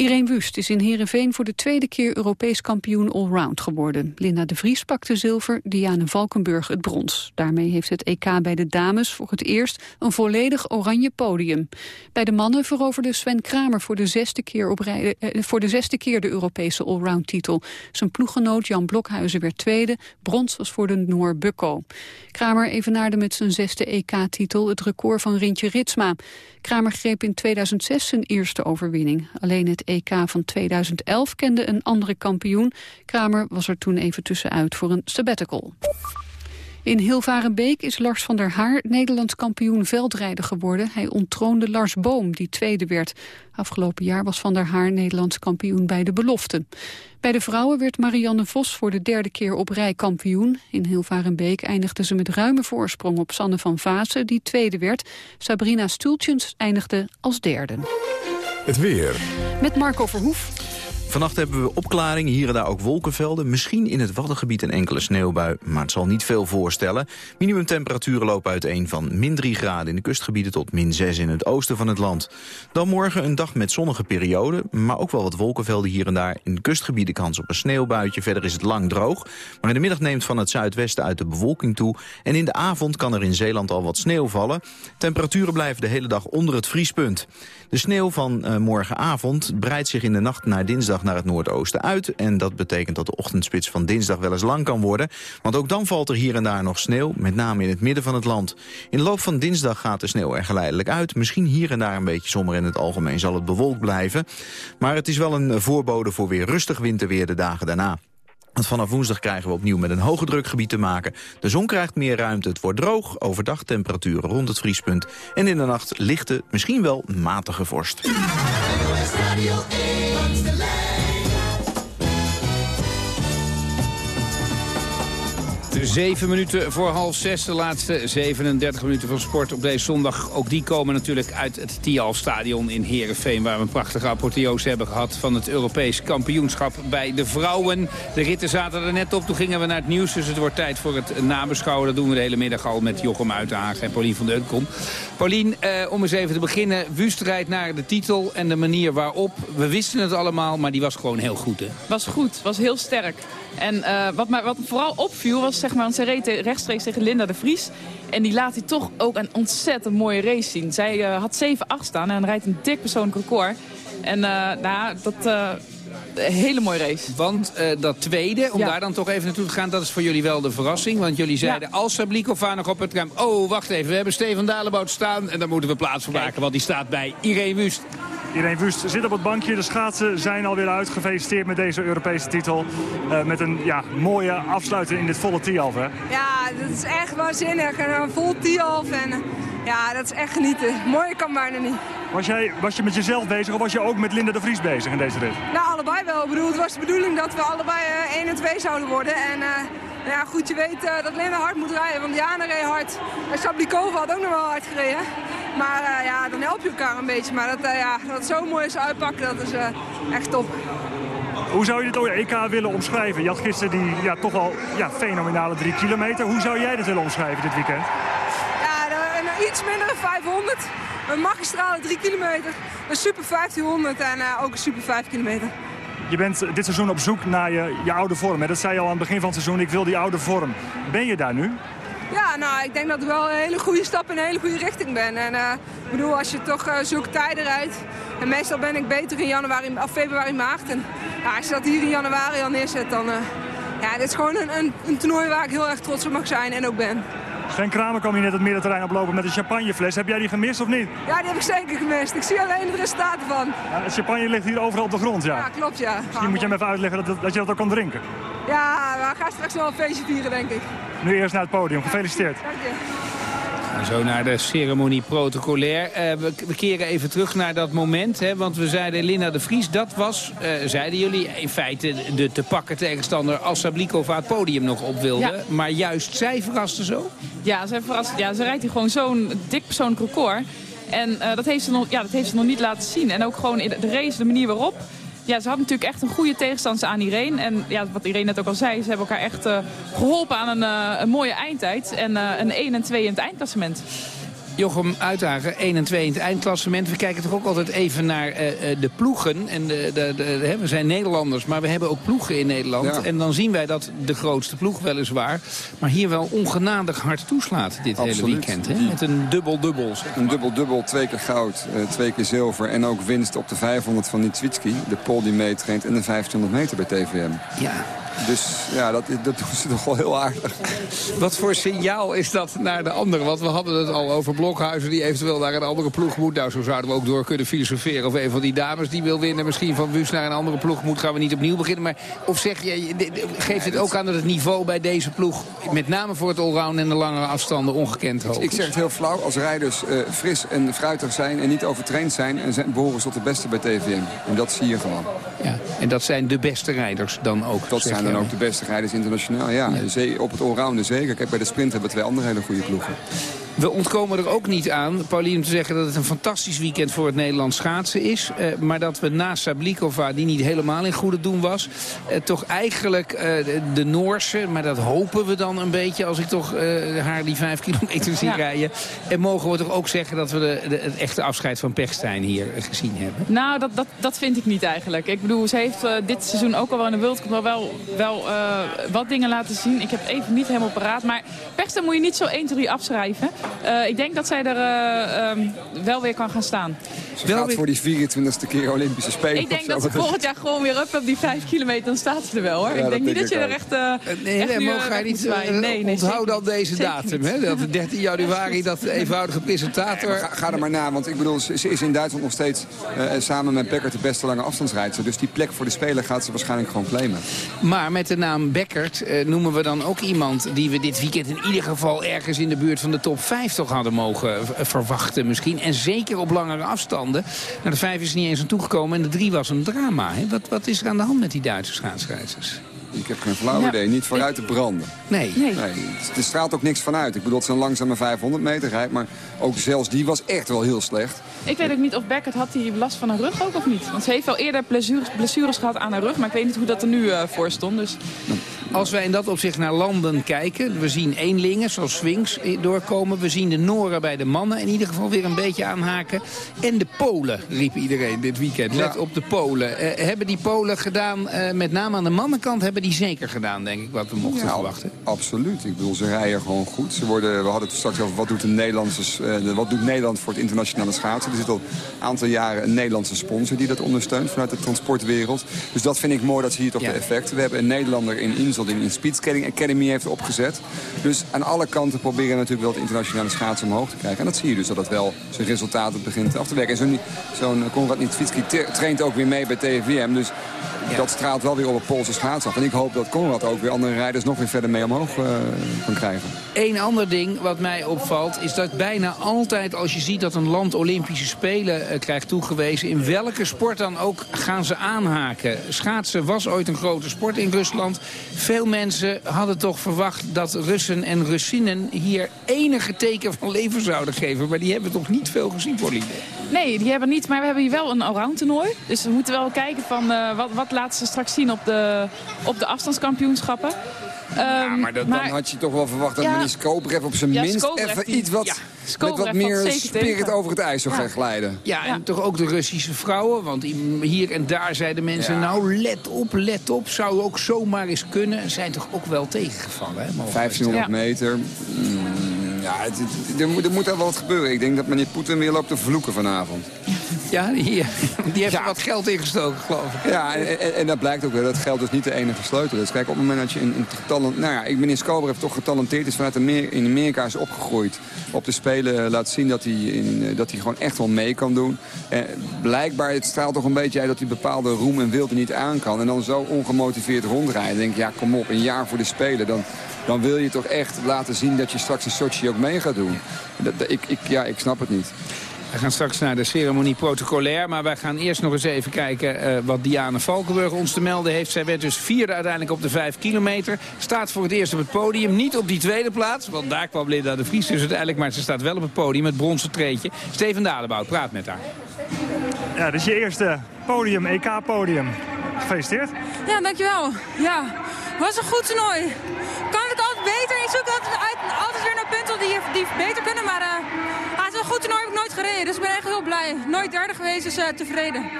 Irene Wust is in Heerenveen voor de tweede keer Europees kampioen allround geworden. Linda de Vries pakte zilver, Diane Valkenburg het brons. Daarmee heeft het EK bij de dames voor het eerst een volledig oranje podium. Bij de mannen veroverde Sven Kramer voor de zesde keer, rij, eh, voor de, keer de Europese allround titel. Zijn ploeggenoot Jan Blokhuizen werd tweede, brons was voor de Noor Bukko. Kramer evenaarde met zijn zesde EK-titel het record van Rintje Ritsma. Kramer greep in 2006 zijn eerste overwinning. Alleen het EK van 2011 kende een andere kampioen. Kramer was er toen even tussenuit voor een sabbatical. In Hilvarenbeek is Lars van der Haar Nederlands kampioen veldrijder geworden. Hij onttroonde Lars Boom, die tweede werd. Afgelopen jaar was van der Haar Nederlands kampioen bij de belofte. Bij de vrouwen werd Marianne Vos voor de derde keer op rij kampioen. In Hilvarenbeek eindigde ze met ruime voorsprong op Sanne van Vaassen, die tweede werd. Sabrina Stultjens eindigde als derde. Het weer. Met Marco Verhoef. Vannacht hebben we opklaringen, hier en daar ook wolkenvelden. Misschien in het Waddengebied een enkele sneeuwbui, maar het zal niet veel voorstellen. Minimumtemperaturen lopen uiteen van min 3 graden in de kustgebieden... tot min 6 in het oosten van het land. Dan morgen een dag met zonnige perioden, maar ook wel wat wolkenvelden hier en daar. In de kustgebieden kans op een sneeuwbuitje, verder is het lang droog. Maar in de middag neemt van het zuidwesten uit de bewolking toe... en in de avond kan er in Zeeland al wat sneeuw vallen. Temperaturen blijven de hele dag onder het vriespunt. De sneeuw van uh, morgenavond breidt zich in de nacht naar dinsdag naar het noordoosten uit. En dat betekent dat de ochtendspits van dinsdag wel eens lang kan worden. Want ook dan valt er hier en daar nog sneeuw, met name in het midden van het land. In de loop van dinsdag gaat de sneeuw er geleidelijk uit. Misschien hier en daar een beetje zomer in het algemeen zal het bewolkt blijven. Maar het is wel een voorbode voor weer rustig winterweer de dagen daarna. Want vanaf woensdag krijgen we opnieuw met een hoge drukgebied te maken. De zon krijgt meer ruimte, het wordt droog, overdag temperaturen rond het vriespunt. En in de nacht lichte, misschien wel matige vorst. Zeven minuten voor half zes, de laatste 37 minuten van sport op deze zondag. Ook die komen natuurlijk uit het Tial Stadion in Heerenveen... waar we een prachtige apotheose hebben gehad van het Europees kampioenschap bij de vrouwen. De ritten zaten er net op, toen gingen we naar het nieuws... dus het wordt tijd voor het nabeschouwen. Dat doen we de hele middag al met Jochem Uitenhagen en Paulien van Deunkom. Paulien, eh, om eens even te beginnen. Wust rijdt naar de titel en de manier waarop. We wisten het allemaal, maar die was gewoon heel goed, hè? Was goed, was heel sterk. En uh, wat, mij, wat me vooral opviel was, zeg maar, want reed rechtstreeks tegen Linda de Vries. En die laat hij toch ook een ontzettend mooie race zien. Zij uh, had 7-8 staan en rijdt een dik persoonlijk record. En uh, nou, dat... Een hele mooie race. Want uh, dat tweede, om daar dan toch even naartoe te gaan... dat is voor jullie wel de verrassing. Want jullie zeiden, ja. als Sablikova nog op het tram... oh, wacht even, we hebben Steven Dalebout staan... en daar moeten we plaats voor maken, want die staat bij Irene Wust. Irene Wust zit op het bankje. De schaatsen zijn alweer uit. Gefeliciteerd met deze Europese titel. Uh, met een ja, mooie afsluiting in dit volle Tialf, hè? Ja, dat is echt waanzinnig. En een vol Tialf. En ja, dat is echt genieten. Mooier kan bijna niet. Was, jij, was je met jezelf bezig of was je ook met Linda de Vries bezig in deze rit? Nou, allebei wel. Ik bedoel, het was de bedoeling dat we allebei uh, 1 en 2 zouden worden. En uh, Nou ja, goed, je weet uh, dat Linda hard moet rijden, want Diana reed hard. En Sablikova had ook nog wel hard gereden. Maar uh, ja, dan help je elkaar een beetje. Maar dat, uh, ja, dat zo mooi is uitpakken, dat is echt top. Hoe zou je dit EK willen omschrijven? Je had gisteren die ja, toch wel ja, fenomenale drie kilometer. Hoe zou jij dit willen omschrijven dit weekend? Ja, een iets minder 500. Een magistrale 3 kilometer. Een super 1500 en ook een super 5 kilometer. Je bent dit seizoen op zoek naar je, je oude vorm. Dat zei je al aan het begin van het seizoen, ik wil die oude vorm. Ben je daar nu? Ja, nou, ik denk dat ik wel een hele goede stap in een hele goede richting ben. En uh, ik bedoel, als je toch uh, zulke tijden rijdt... en meestal ben ik beter in januari, of februari, maart. En als je dat hier in januari al neerzet, dan... Uh, ja, dit is gewoon een, een, een toernooi waar ik heel erg trots op mag zijn en ook ben. Sven Kramer kwam hier net het middenterrein oplopen met een champagnefles. Heb jij die gemist of niet? Ja, die heb ik zeker gemist. Ik zie alleen de resultaten van. Ja, het champagne ligt hier overal op de grond, ja. Ja, klopt, ja. Misschien moet je hem even uitleggen dat, dat je dat ook kan drinken. Ja, we gaan straks wel een feestje vieren, denk ik. Nu eerst naar het podium. Gefeliciteerd. Dank je. Zo naar de ceremonie protocolair. Uh, we, we, keren even terug naar dat moment. Hè, want we zeiden Linda de Vries, dat was, uh, zeiden jullie, in feite de te pakken tegenstander als Sablikova het podium nog op wilde. Ja. Maar juist zij verraste zo? Ja, zij verrast, ja, ze rijdt hier gewoon zo'n dik persoonlijk record. En uh, dat, heeft ze nog, ja, dat heeft ze nog niet laten zien. En ook gewoon in de race, de manier waarop ja, ze had natuurlijk echt een goede tegenstander aan Irene. En ja, wat Irene net ook al zei, ze hebben elkaar echt uh, geholpen aan een, uh, een mooie eindtijd. En uh, een 1 en 2 in het eindklassement. Jochem Uitdagen, 1 en 2 in het eindklassement. We kijken toch ook altijd even naar uh, de ploegen. En de, de, de, we zijn Nederlanders, maar we hebben ook ploegen in Nederland. Ja. En dan zien wij dat de grootste ploeg weliswaar... maar hier wel ongenadig hard toeslaat dit Absoluut. hele weekend. Hè? Met een dubbel-dubbel. Een dubbel-dubbel, twee keer goud, uh, twee keer zilver... en ook winst op de 500 van Nitswitski. De pol die meetraint en de 1500 meter bij TVM. Ja, dus ja, dat, dat doen ze toch wel heel aardig. Wat voor signaal is dat naar de anderen? Want we hadden het al over Blokhuizen die eventueel naar een andere ploeg moet. Nou, zo zouden we ook door kunnen filosoferen. Of een van die dames die wil winnen misschien van Wus naar een andere ploeg moet. Gaan we niet opnieuw beginnen. Maar of zeg je, geeft het ook aan dat het niveau bij deze ploeg... met name voor het allround en de langere afstanden ongekend hoog Ik zeg het heel flauw. Als rijders uh, fris en fruitig zijn en niet overtraind zijn... en zijn, behoren ze tot de beste bij TVM. En dat zie je gewoon. Ja, en dat zijn de beste rijders dan ook. Dat zijn dan ook de beste rijders internationaal. Ja, ja. op het allrounder zeker. Kijk, bij de sprint hebben we twee andere hele goede ploegen. We ontkomen er ook niet aan, Pauline, om te zeggen dat het een fantastisch weekend voor het Nederlands schaatsen is. Uh, maar dat we na Sablikova, die niet helemaal in goede doen was, uh, toch eigenlijk uh, de, de, Noorse, maar dat hopen we dan een beetje als ik toch haar die vijf kilometer zie ja. rijden. En mogen we toch ook zeggen dat we de, de, het echte afscheid van Pechstein hier gezien hebben? Nou, dat, dat, dat vind ik niet eigenlijk. Ik bedoel, ze heeft dit seizoen ook al wel in de World Cup wel, wel wat dingen laten zien. Ik heb het even niet helemaal paraat. Maar Pechstein moet je niet zo 1, 2, afschrijven. Uh, ik denk dat zij er uh, um, wel weer kan gaan staan. Ze wel gaat weer... voor die 24e keer Olympische Spelen. Ik denk dat ze volgend jaar gewoon weer up op die 5 kilometer, dan staat ze er wel hoor. Ja, ik denk niet dat je er echt, uh, nee, echt nee, nu, ga je niet nee, nee, onthoud dan deze datum. Hè? Dat 13 januari, dat eenvoudige presentator... Ga, ga, er maar na, want ik bedoel, ze, ze is in Duitsland nog steeds samen met Beckert de beste lange afstandsrijdster. Dus die plek voor de Spelen gaat ze waarschijnlijk gewoon claimen. Maar met de naam Beckert noemen we dan ook iemand die we dit weekend in ieder geval ergens in de buurt van de top 5 toch hadden mogen verwachten misschien. En zeker op langere afstanden. Nou, de 5 is niet eens aan toegekomen en de 3 was een drama. Hè? Wat, wat is er aan de hand met die Duitse schaatsrijders? Ik heb geen flauw idee. Niet vooruit te branden. Nee. nee. nee. Er straalt ook niks van uit. Ik bedoel, het is een langzame 500 meter rijdt. Maar ook zelfs die was echt wel heel slecht. Ik weet ook niet of Beckert had hij last van een rug ook of niet. Want ze heeft wel eerder blessures, blessures gehad aan haar rug. Maar ik weet niet hoe dat er nu uh, voor stond. Dus... Als wij in dat opzicht naar landen kijken. We zien eenlingen zoals Swings doorkomen. We zien de Noren bij de mannen in ieder geval weer een beetje aanhaken. En de Polen, riep iedereen dit weekend. Let ja. op de Polen. Uh, hebben die Polen gedaan, uh, met name aan de mannenkant... hebben die zeker gedaan, denk ik, wat we mochten ja, verwachten. Absoluut. Ik bedoel, ze rijden gewoon goed. Ze worden, we hadden het straks over wat doet, de Nederlandse, uh, wat doet Nederland voor het internationale schaatsen. Er zit al een aantal jaren een Nederlandse sponsor die dat ondersteunt vanuit de transportwereld. Dus dat vind ik mooi dat ze hier toch ja. de effecten. We hebben een Nederlander in Insel die een Speedskating Academy heeft opgezet. Dus aan alle kanten proberen natuurlijk wel het internationale schaatsen omhoog te krijgen. En dat zie je dus dat het wel zijn resultaten begint af te werken. En zo'n zo Konrad Nitwitski traint ook weer mee bij TVM. Dus ja. dat straalt wel weer op het Poolse schaats af. En ik hoop dat Konrad ook weer andere rijders nog weer verder mee omhoog uh, kan krijgen. Eén ander ding wat mij opvalt is dat bijna altijd als je ziet dat een land Olympische Spelen uh, krijgt toegewezen... in welke sport dan ook gaan ze aanhaken. Schaatsen was ooit een grote sport in Rusland. Veel mensen hadden toch verwacht dat Russen en Russinnen hier enige teken van leven zouden geven. Maar die hebben toch niet veel gezien, Pauline? Nee, die hebben niet. Maar we hebben hier wel een allround toernooi. Dus we moeten wel kijken van uh, wat, wat laten ze straks zien op de, op de afstandskampioenschappen. Ja, ehm, maar, dat, dan had je toch wel verwacht dat ja, meneer Skobrev op zijn minst even iets wat, met wat meer spirit over het ijs zou gaan glijden. Ja, en toch ook de Russische vrouwen. Want hier en daar zeiden mensen, nou let op, let op. Zou ook zomaar eens kunnen. Zijn toch ook wel tegengevallen, hè? 1500 meter. Mm, ja, het, er, moet, er moet wel wat gebeuren. Ik denk dat meneer Poetin weer loopt te vloeken vanavond. Ja, die, die heeft er wat geld ingestoken, geloof ik. Ja, en, en, dat blijkt ook wel. Dat geld dus niet de enige sleutel is. Kijk, op het moment dat je een, een getalent... Nou ja, meneer Skober toch getalenteerd is vanuit Amer in Amerika is opgegroeid. Op de Spelen laat zien dat hij, in, eh, dat hij gewoon echt wel mee kan doen. En blijkbaar, het straalt toch een beetje uit dat hij bepaalde roem en wilde niet aan kan. En dan zo ongemotiveerd rondrijden. denk ja, kom op, een jaar voor de Spelen. Dan, dan wil je toch echt laten zien dat je straks een Sochi ook mee gaat doen. Dat, ik, ik, ja, ik snap het niet. We gaan straks naar de ceremonie protocolair. Maar wij gaan eerst nog eens even kijken uh, wat Diane Valkenburg ons te melden heeft. Zij werd dus vierde uiteindelijk op de vijf kilometer. Staat voor het eerst op het podium. Niet op die tweede plaats, want daar kwam Linda de Vries dus uiteindelijk. Maar ze staat wel op het podium, het bronzen treetje. Steven Dadebout praat met haar. Ja, dit is je eerste podium, EK-podium. Gefeliciteerd. Ja, dankjewel. Ja, was een goed toernooi. Het beter? Ik zoek altijd, altijd weer naar punten die, die beter kunnen, maar... Uh, goed toernooi heb ik nooit gereden, dus ik ben echt heel blij. Nooit derde geweest, dus uh, tevreden.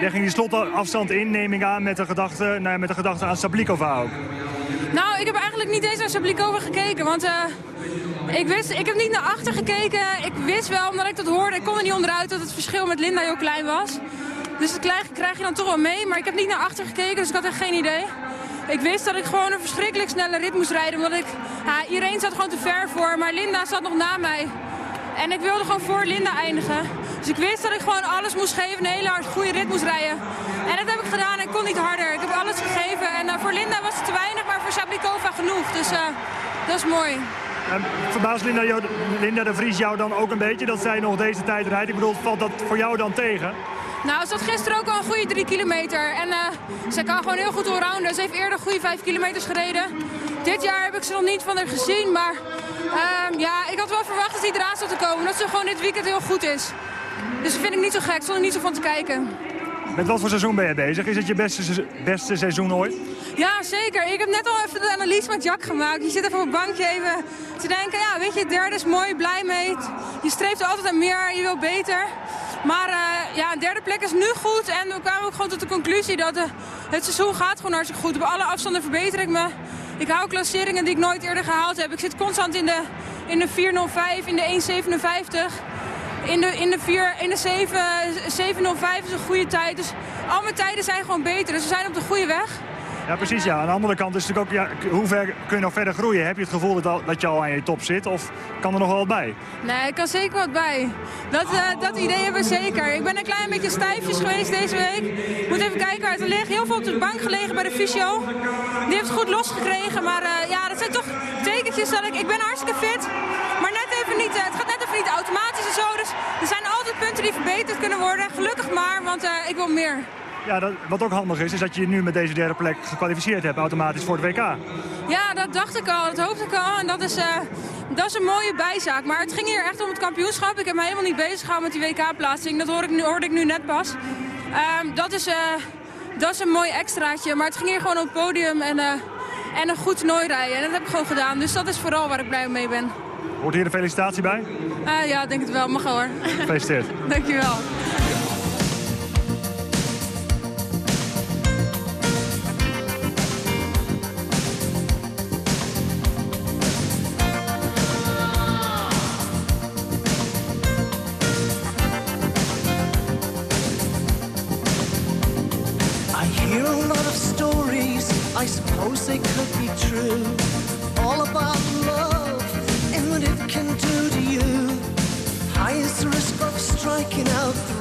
Jij ging die slotafstand in, neem ik aan, met de gedachte, nou, met de gedachte aan Sablikova ook. Nou, ik heb eigenlijk niet eens naar Sablikova gekeken, want uh, ik, wist, ik heb niet naar achter gekeken. Ik wist wel, omdat ik dat hoorde, ik kon er niet onderuit dat het verschil met Linda heel klein was. Dus dat krijg, krijg je dan toch wel mee, maar ik heb niet naar achter gekeken, dus ik had echt geen idee. Ik wist dat ik gewoon een verschrikkelijk snelle rit moest rijden, omdat ik, iedereen zat gewoon te ver voor, maar Linda zat nog na mij. En ik wilde gewoon voor Linda eindigen. Dus ik wist dat ik gewoon alles moest geven, een hele hard goede rit moest rijden. En dat heb ik gedaan en ik kon niet harder. Ik heb alles gegeven. En uh, voor Linda was het te weinig, maar voor Sablikova genoeg. Dus uh, dat is mooi. Um, verbaast Linda, Linda de Vries jou dan ook een beetje dat zij nog deze tijd rijdt? Ik bedoel, valt dat voor jou dan tegen? Nou, ze had gisteren ook al een goede drie kilometer. En uh, ze kan gewoon heel goed allrounden. Ze heeft eerder goede vijf kilometers gereden. Dit jaar heb ik ze nog niet van haar gezien, maar uh, ja, ik had wel verwacht dat hij eraan zou te komen. Dat ze gewoon dit weekend heel goed is. Dus dat vind ik niet zo gek, stond er niet zo van te kijken. Met wat voor seizoen ben je bezig? Is het je beste, beste seizoen ooit? Ja, zeker. Ik heb net al even de analyse met Jack gemaakt. Je zit even op het bankje even te denken, ja, weet je, derde is mooi, blij mee. Je streeft er altijd aan meer, je wil beter. Maar uh, ja, een derde plek is nu goed. En we kwamen ook gewoon tot de conclusie dat uh, het seizoen gaat gewoon hartstikke goed. Op alle afstanden verbeter ik me. Ik hou klasseringen die ik nooit eerder gehaald heb. Ik zit constant in de, in de 405, in de 157. In de, in de, 4, in de 7, 705 is een goede tijd. Dus al mijn tijden zijn gewoon beter. Dus we zijn op de goede weg. Ja, precies. Ja. Aan de andere kant is natuurlijk ook, ja, hoe ver kun je nog verder groeien? Heb je het gevoel dat, dat je al aan je top zit of kan er nog wel wat bij? Nee, ik kan zeker wat bij. Dat, uh, dat idee hebben we zeker. Ik ben een klein beetje stijfjes geweest deze week. Moet even kijken waar het ligt. Heel veel op de bank gelegen bij de fysio. Die heeft het goed losgekregen, maar uh, ja, dat zijn toch tekentjes dat ik... Ik ben hartstikke fit, maar net even niet, uh, het gaat net even niet automatisch en zo. Dus er zijn altijd punten die verbeterd kunnen worden. Gelukkig maar, want ik wil meer. Ja, dat, wat ook handig is, is dat je je nu met deze derde plek gekwalificeerd hebt automatisch voor het WK. Ja, dat dacht ik al, dat hoopte ik al. En dat is, uh, dat is een mooie bijzaak. Maar het ging hier echt om het kampioenschap. Ik heb me helemaal niet bezig gehouden met die WK-plaatsing. Dat hoorde ik, nu, hoorde ik nu net pas. Uh, dat, is, uh, dat is een mooi extraatje. Maar het ging hier gewoon op het podium en, uh, en een goed toernooi rijden. En dat heb ik gewoon gedaan. Dus dat is vooral waar ik blij mee ben. Hoort hier een felicitatie bij? ja, denk het wel. Mag hoor. Gefeliciteerd. Dankjewel. working out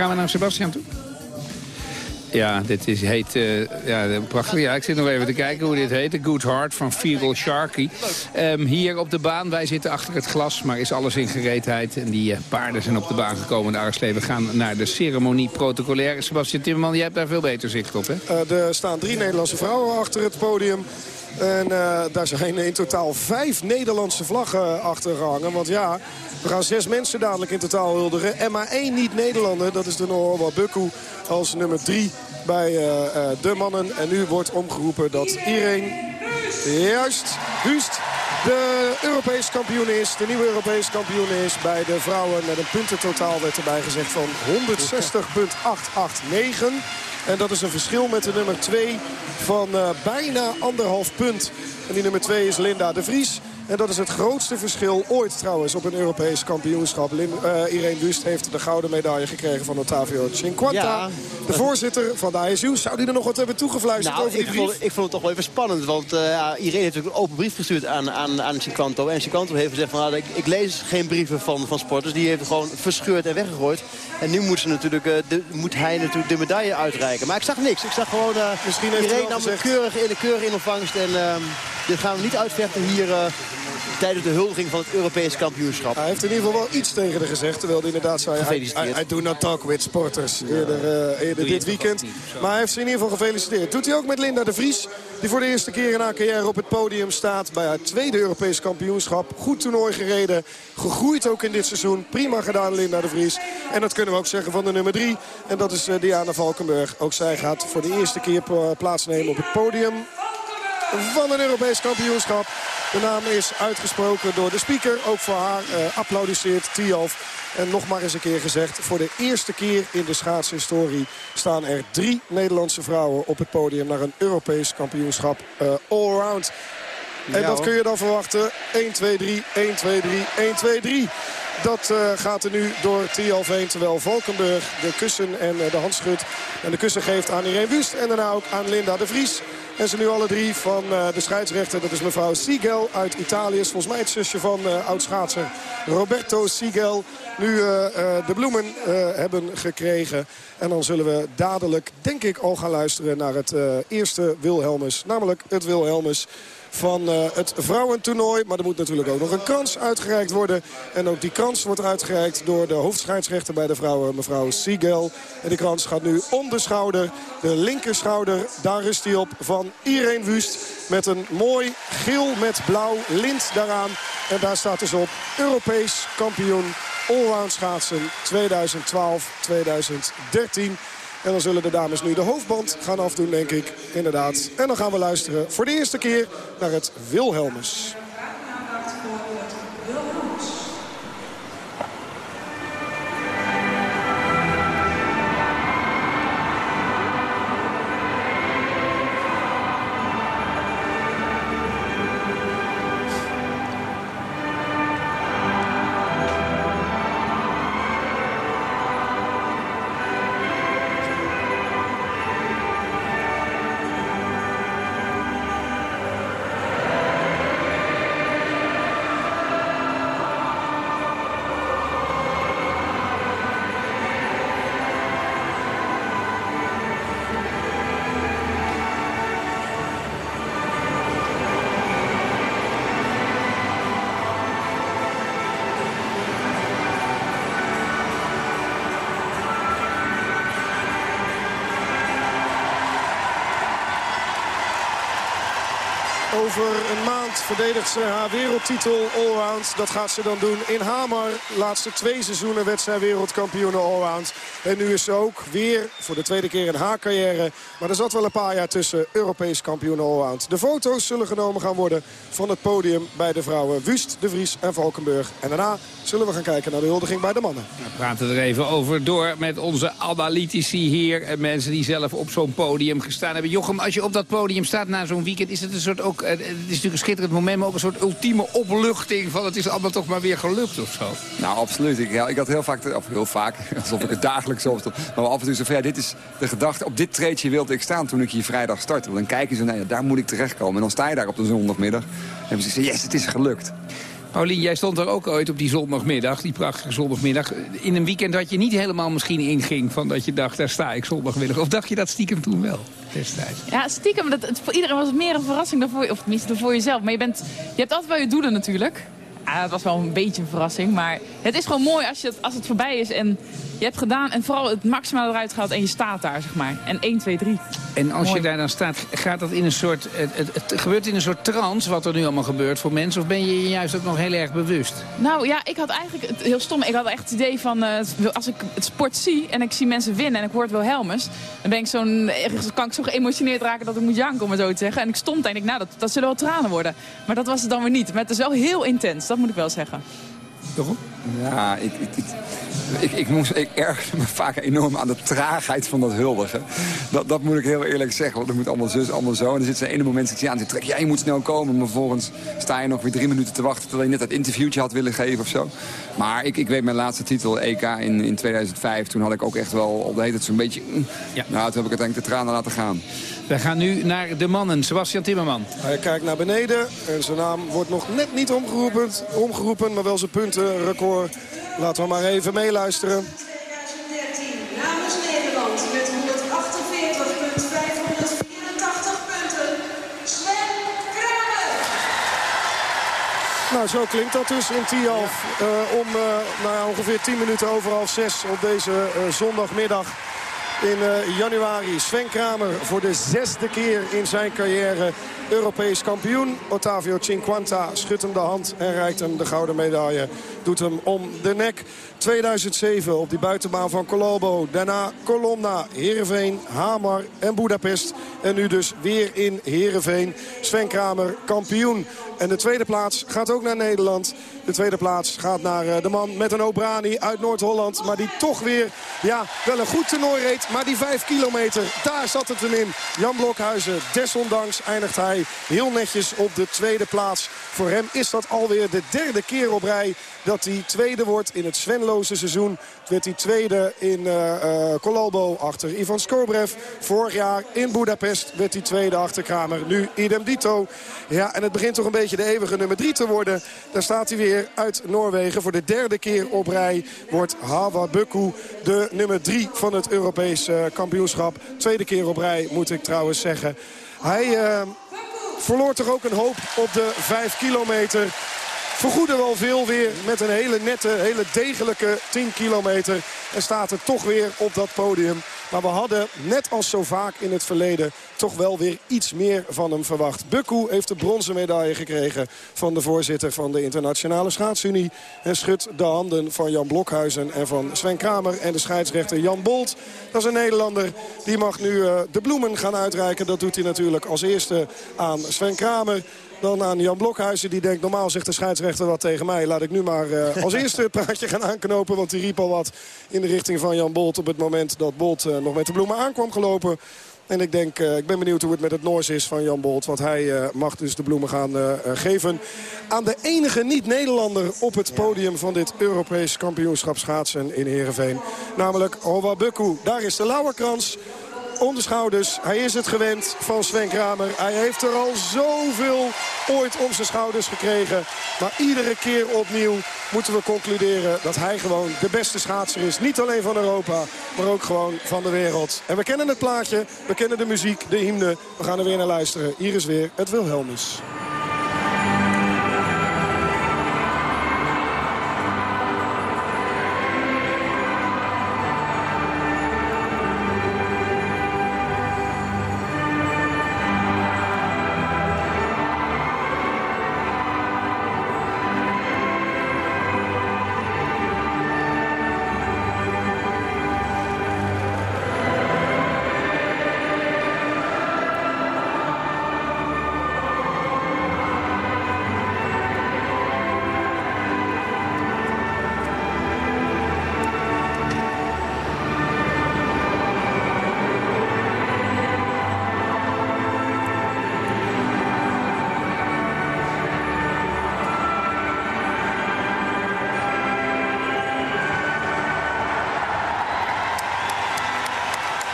gaan we naar Sebastian toe? Ja, dit is, heet... eh, ja, prachtig. Ja, ik zit nog even te kijken hoe dit heet. The Good Heart van Feeble Sharky. Ehm, hier op de baan. Wij zitten achter het glas, maar is alles in gereedheid. En die eh, paarden zijn op de baan gekomen. De Arreslee. We gaan naar de ceremonie protocolaire. Sebastian Timmerman, jij hebt daar veel beter zicht op, hè? Eh, er staan drie Nederlandse vrouwen achter het podium. En eh, daar zijn in totaal vijf Nederlandse vlaggen achter gehangen. Want ja, we gaan zes mensen dadelijk in totaal huldigen. En maar één niet-Nederlander, dat is de Noorwa Bukku als nummer drie bij eh, eh, de mannen. En nu wordt omgeroepen dat iedereen, juist, Wust, de Europees kampioen is. De nieuwe Europees kampioen is bij de vrouwen. Met een puntentotaal werd erbij gezegd van 160,889. En dat is een verschil met de nummer 2 van eh, bijna anderhalf punt. En die nummer 2 is Linda de Vries. En dat is het grootste verschil ooit trouwens op een Europees kampioenschap. Lin, eh, Irene Wust heeft de gouden medaille gekregen van Ottavio Cinquanta. Ja. De voorzitter van de ISU. Zou die er nog wat hebben toegefluisterd Nou, over die ik brief? vond, ik vond het toch wel even spannend. Want eh, ja, Irene heeft natuurlijk een open brief gestuurd aan, aan, aan Cinquanto. En Cinquanto heeft gezegd van, nou, ik, ik lees geen brieven van, van sporters. Die heeft gewoon verscheurd en weggegooid. En nu moet, ze natuurlijk, de, moet hij natuurlijk de medaille uitreiken. Maar ik zag niks. Ik zag gewoon uh, Misschien wel nam keurig in, de keurig in ontvangst. En ehm, dit gaan we niet uitvechten hier eh, tijdens de huldiging van het Europese kampioenschap. Hij heeft in ieder geval wel iets tegen haar gezegd. Terwijl hij inderdaad zei, I, Gefeliciteerd. I, I do not talk with sporters. Eerder, eh, eerder dit weekend. Maar hij heeft ze in ieder geval gefeliciteerd. Doet hij ook met Linda de Vries. Die voor de eerste keer in haar carrière op het podium staat. Bij haar tweede Europees kampioenschap. Goed toernooi gereden. Gegroeid ook in dit seizoen. Prima gedaan Linda de Vries. En dat kunnen we ook zeggen van de nummer drie. En dat is eh, Diana Valkenburg. Ook zij gaat voor de eerste keer eh, plaatsnemen op het podium van een Europees kampioenschap. De naam is uitgesproken door de speaker. Ook voor haar eh, applaudisseert Tialf. En nog maar eens een keer gezegd, voor de eerste keer in de schaatshistorie staan er drie Nederlandse vrouwen op het podium naar een Europees kampioenschap uh, allround. En Ja, dat kun je dan verwachten. 1, 2, 3, 1, 2, 3, 1, 2, 3. Dat uh, gaat er nu door Tialf heen. Terwijl Valkenburg de kussen en uh, de handschut en de kussen geeft aan Irene Wust. En daarna ook aan Linda de Vries. En ze nu alle drie van uh, de scheidsrechter. Dat is mevrouw Siegel uit Italië. Volgens mij het zusje van uh, oud-schaatser Roberto Siegel. Nu uh, de bloemen hebben gekregen. En dan zullen we dadelijk, denk ik, al gaan luisteren naar het eerste Wilhelmus. Namelijk het Wilhelmus van uh, het vrouwentoernooi. Maar er moet natuurlijk ook nog een krans uitgereikt worden. En ook die krans wordt uitgereikt door de hoofdscheidsrechter bij de vrouwen, mevrouw Siegel. En die krans gaat nu om de schouder, de linkerschouder. Daar rust hij op van Irene Wust. Met een mooi geel met blauw lint daaraan. En daar staat dus op Europees kampioen allround schaatsen 2012-2013. En dan zullen de dames nu de hoofdband gaan afdoen, denk ik. Inderdaad. En dan gaan we luisteren voor de eerste keer naar het Wilhelmus. Over een maand verdedigt ze haar wereldtitel allround. Dat gaat ze dan doen in Hamar. Laatste twee seizoenen werd zij wereldkampioen allround. En nu is ze ook weer voor de tweede keer in haar carrière. Maar er zat wel een paar jaar tussen Europees kampioen allround. De foto's zullen genomen gaan worden van het podium bij de vrouwen Wust, De Vries en Valkenburg. En daarna zullen we gaan kijken naar de huldiging bij de mannen. We praten er even over door met onze analytici hier. En mensen die zelf op zo'n podium gestaan hebben. Jochem, als je op dat podium staat na zo'n weekend... is het een soort ook, het is natuurlijk een schitterend moment... maar ook een soort ultieme opluchting van het is allemaal toch maar weer gelukt of zo. Nou, absoluut. Ik, ik had heel vaak, of heel vaak, alsof ik het dagelijks stond. Maar af en toe zo van, ja, dit is de gedachte. Op dit treedje wilde ik staan toen ik hier vrijdag startte. Dan kijk je zo, nou ja, daar moet ik terechtkomen. En dan sta je daar op de zondagmiddag. En ze zeggen, yes, het is gelukt. Paulien, jij stond er ook ooit op die zondagmiddag, die prachtige zondagmiddag. In een weekend dat je niet helemaal misschien inging van dat je dacht, daar sta ik zondagmiddag. Of dacht je dat stiekem toen wel, destijds? Ja, stiekem, dat, voor iedereen was het meer een verrassing dan voor, of dan voor jezelf. Maar je, bent, je hebt altijd wel je doelen natuurlijk. Ja, het was wel een beetje een verrassing, maar het is gewoon mooi als, je het, als het voorbij is en je hebt gedaan en vooral het maximale eruit gehaald en je staat daar, zeg maar. En 1, 2, 3. En als Mooi. je daar dan staat, gaat dat in een soort, het, het, het gebeurt in een soort trance wat er nu allemaal gebeurt voor mensen? Of ben je je juist ook nog heel erg bewust? Nou ja, ik had eigenlijk, het, heel stom, ik had echt het idee van, eh, als ik het sport zie en ik zie mensen winnen en ik hoor Wilhelmus, dan ben ik zo'n, kan ik zo geëmotioneerd raken dat ik moet janken, om maar zo te zeggen. En ik stond en ik, nou, dat, dat zullen wel tranen worden. Maar dat was het dan weer niet. Maar het is wel heel intens, dat moet ik wel zeggen. Waarom? Ja, ik, ik, ik, ik, ik, moest, ik ergerde me vaak enorm aan de traagheid van dat huldigen. Dat, dat moet ik heel eerlijk zeggen, want dat moet allemaal zus, allemaal zo. En dan zit ze ene moment zit je aan te trekken. Ja, je moet snel komen, maar vervolgens sta je nog weer drie minuten te wachten... terwijl je net dat interviewtje had willen geven of zo. Maar ik, ik weet mijn laatste titel, EK, in, in 2005. Toen had ik ook echt wel op de hele tijd zo'n beetje... mm, Nou, toen heb ik uiteindelijk de tranen laten gaan. We gaan nu naar de mannen. Sebastian Timmerman. Hij kijkt naar beneden en zijn naam wordt nog net niet omgeroepen, omgeroepen maar wel zijn Laten we maar even meeluisteren. Namens Nederland met 148,584 punten. Sven Kramer. Nou, zo klinkt dat dus in Tialf. Eh, om eh, nou ja, ongeveer 10 minuten over half 6 op deze eh, zondagmiddag in eh, januari. Sven Kramer voor de zesde keer in zijn carrière Europees kampioen. Ottavio Cinquanta schudt hem de hand en reikt hem de gouden medaille. Doet hem om de nek. 2007 op die buitenbaan van Colombo. Daarna Colomna, Heerenveen, Hamar en Budapest. En nu dus weer in Heerenveen. Sven Kramer kampioen. En de tweede plaats gaat ook naar Nederland. De tweede plaats gaat naar eh, de man met een Obrani uit Noord-Holland. Maar die toch weer ja, wel een goed toernooi reed. Maar die vijf kilometer, daar zat het hem in. Jan Blokhuizen, desondanks eindigt hij heel netjes op de tweede plaats. Voor hem is dat alweer de derde keer op rij dat hij tweede wordt in het Svenloze seizoen. Werd hij tweede in uh, achter Ivan Skobrev. Vorig jaar in Budapest werd hij tweede achter Kramer. Nu idem dito. Ja, en het begint toch een beetje de eeuwige nummer drie te worden. Daar staat hij weer uit Noorwegen. Voor de derde keer op rij wordt Hawa Bukku de nummer drie van het Europees kampioenschap. Tweede keer op rij moet ik trouwens zeggen. Hij uh, verloor toch ook een hoop op de vijf kilometer vergoeden wel veel weer met een hele nette, hele degelijke 10 kilometer. En staat er toch weer op dat podium. Maar we hadden, net als zo vaak in het verleden, toch wel weer iets meer van hem verwacht. Bukku heeft de bronzen medaille gekregen van de voorzitter van de Internationale Schaatsunie. En schudt de handen van Jan Blokhuizen en van Sven Kramer en de scheidsrechter Jan Bolt. Dat is een Nederlander. Die mag nu uh, de bloemen gaan uitreiken. Dat doet hij natuurlijk als eerste aan Sven Kramer. Dan aan Jan Blokhuizen die denkt normaal zegt de scheidsrechter wat tegen mij. Laat ik nu maar uh, als eerste het praatje gaan aanknopen. Want die riep al wat in de richting van Jan Bolt op het moment dat Bolt uh, nog met de bloemen aankwam gelopen. En ik denk, uh, ik ben benieuwd hoe het met het Noors is van Jan Bolt. Want hij mag dus de bloemen gaan geven aan de enige niet-Nederlander op het podium van dit Europees kampioenschap schaatsen in Heerenveen. Namelijk Hova Bukku. Daar is de lauwerkrans om de schouders. Hij is het gewend van Sven Kramer. Hij heeft er al zoveel ooit om zijn schouders gekregen. Maar iedere keer opnieuw moeten we concluderen dat hij gewoon de beste schaatser is. Niet alleen van Europa, maar ook gewoon van de wereld. En we kennen het plaatje, we kennen de muziek, de hymne. We gaan er weer naar luisteren. Hier is weer het Wilhelmus.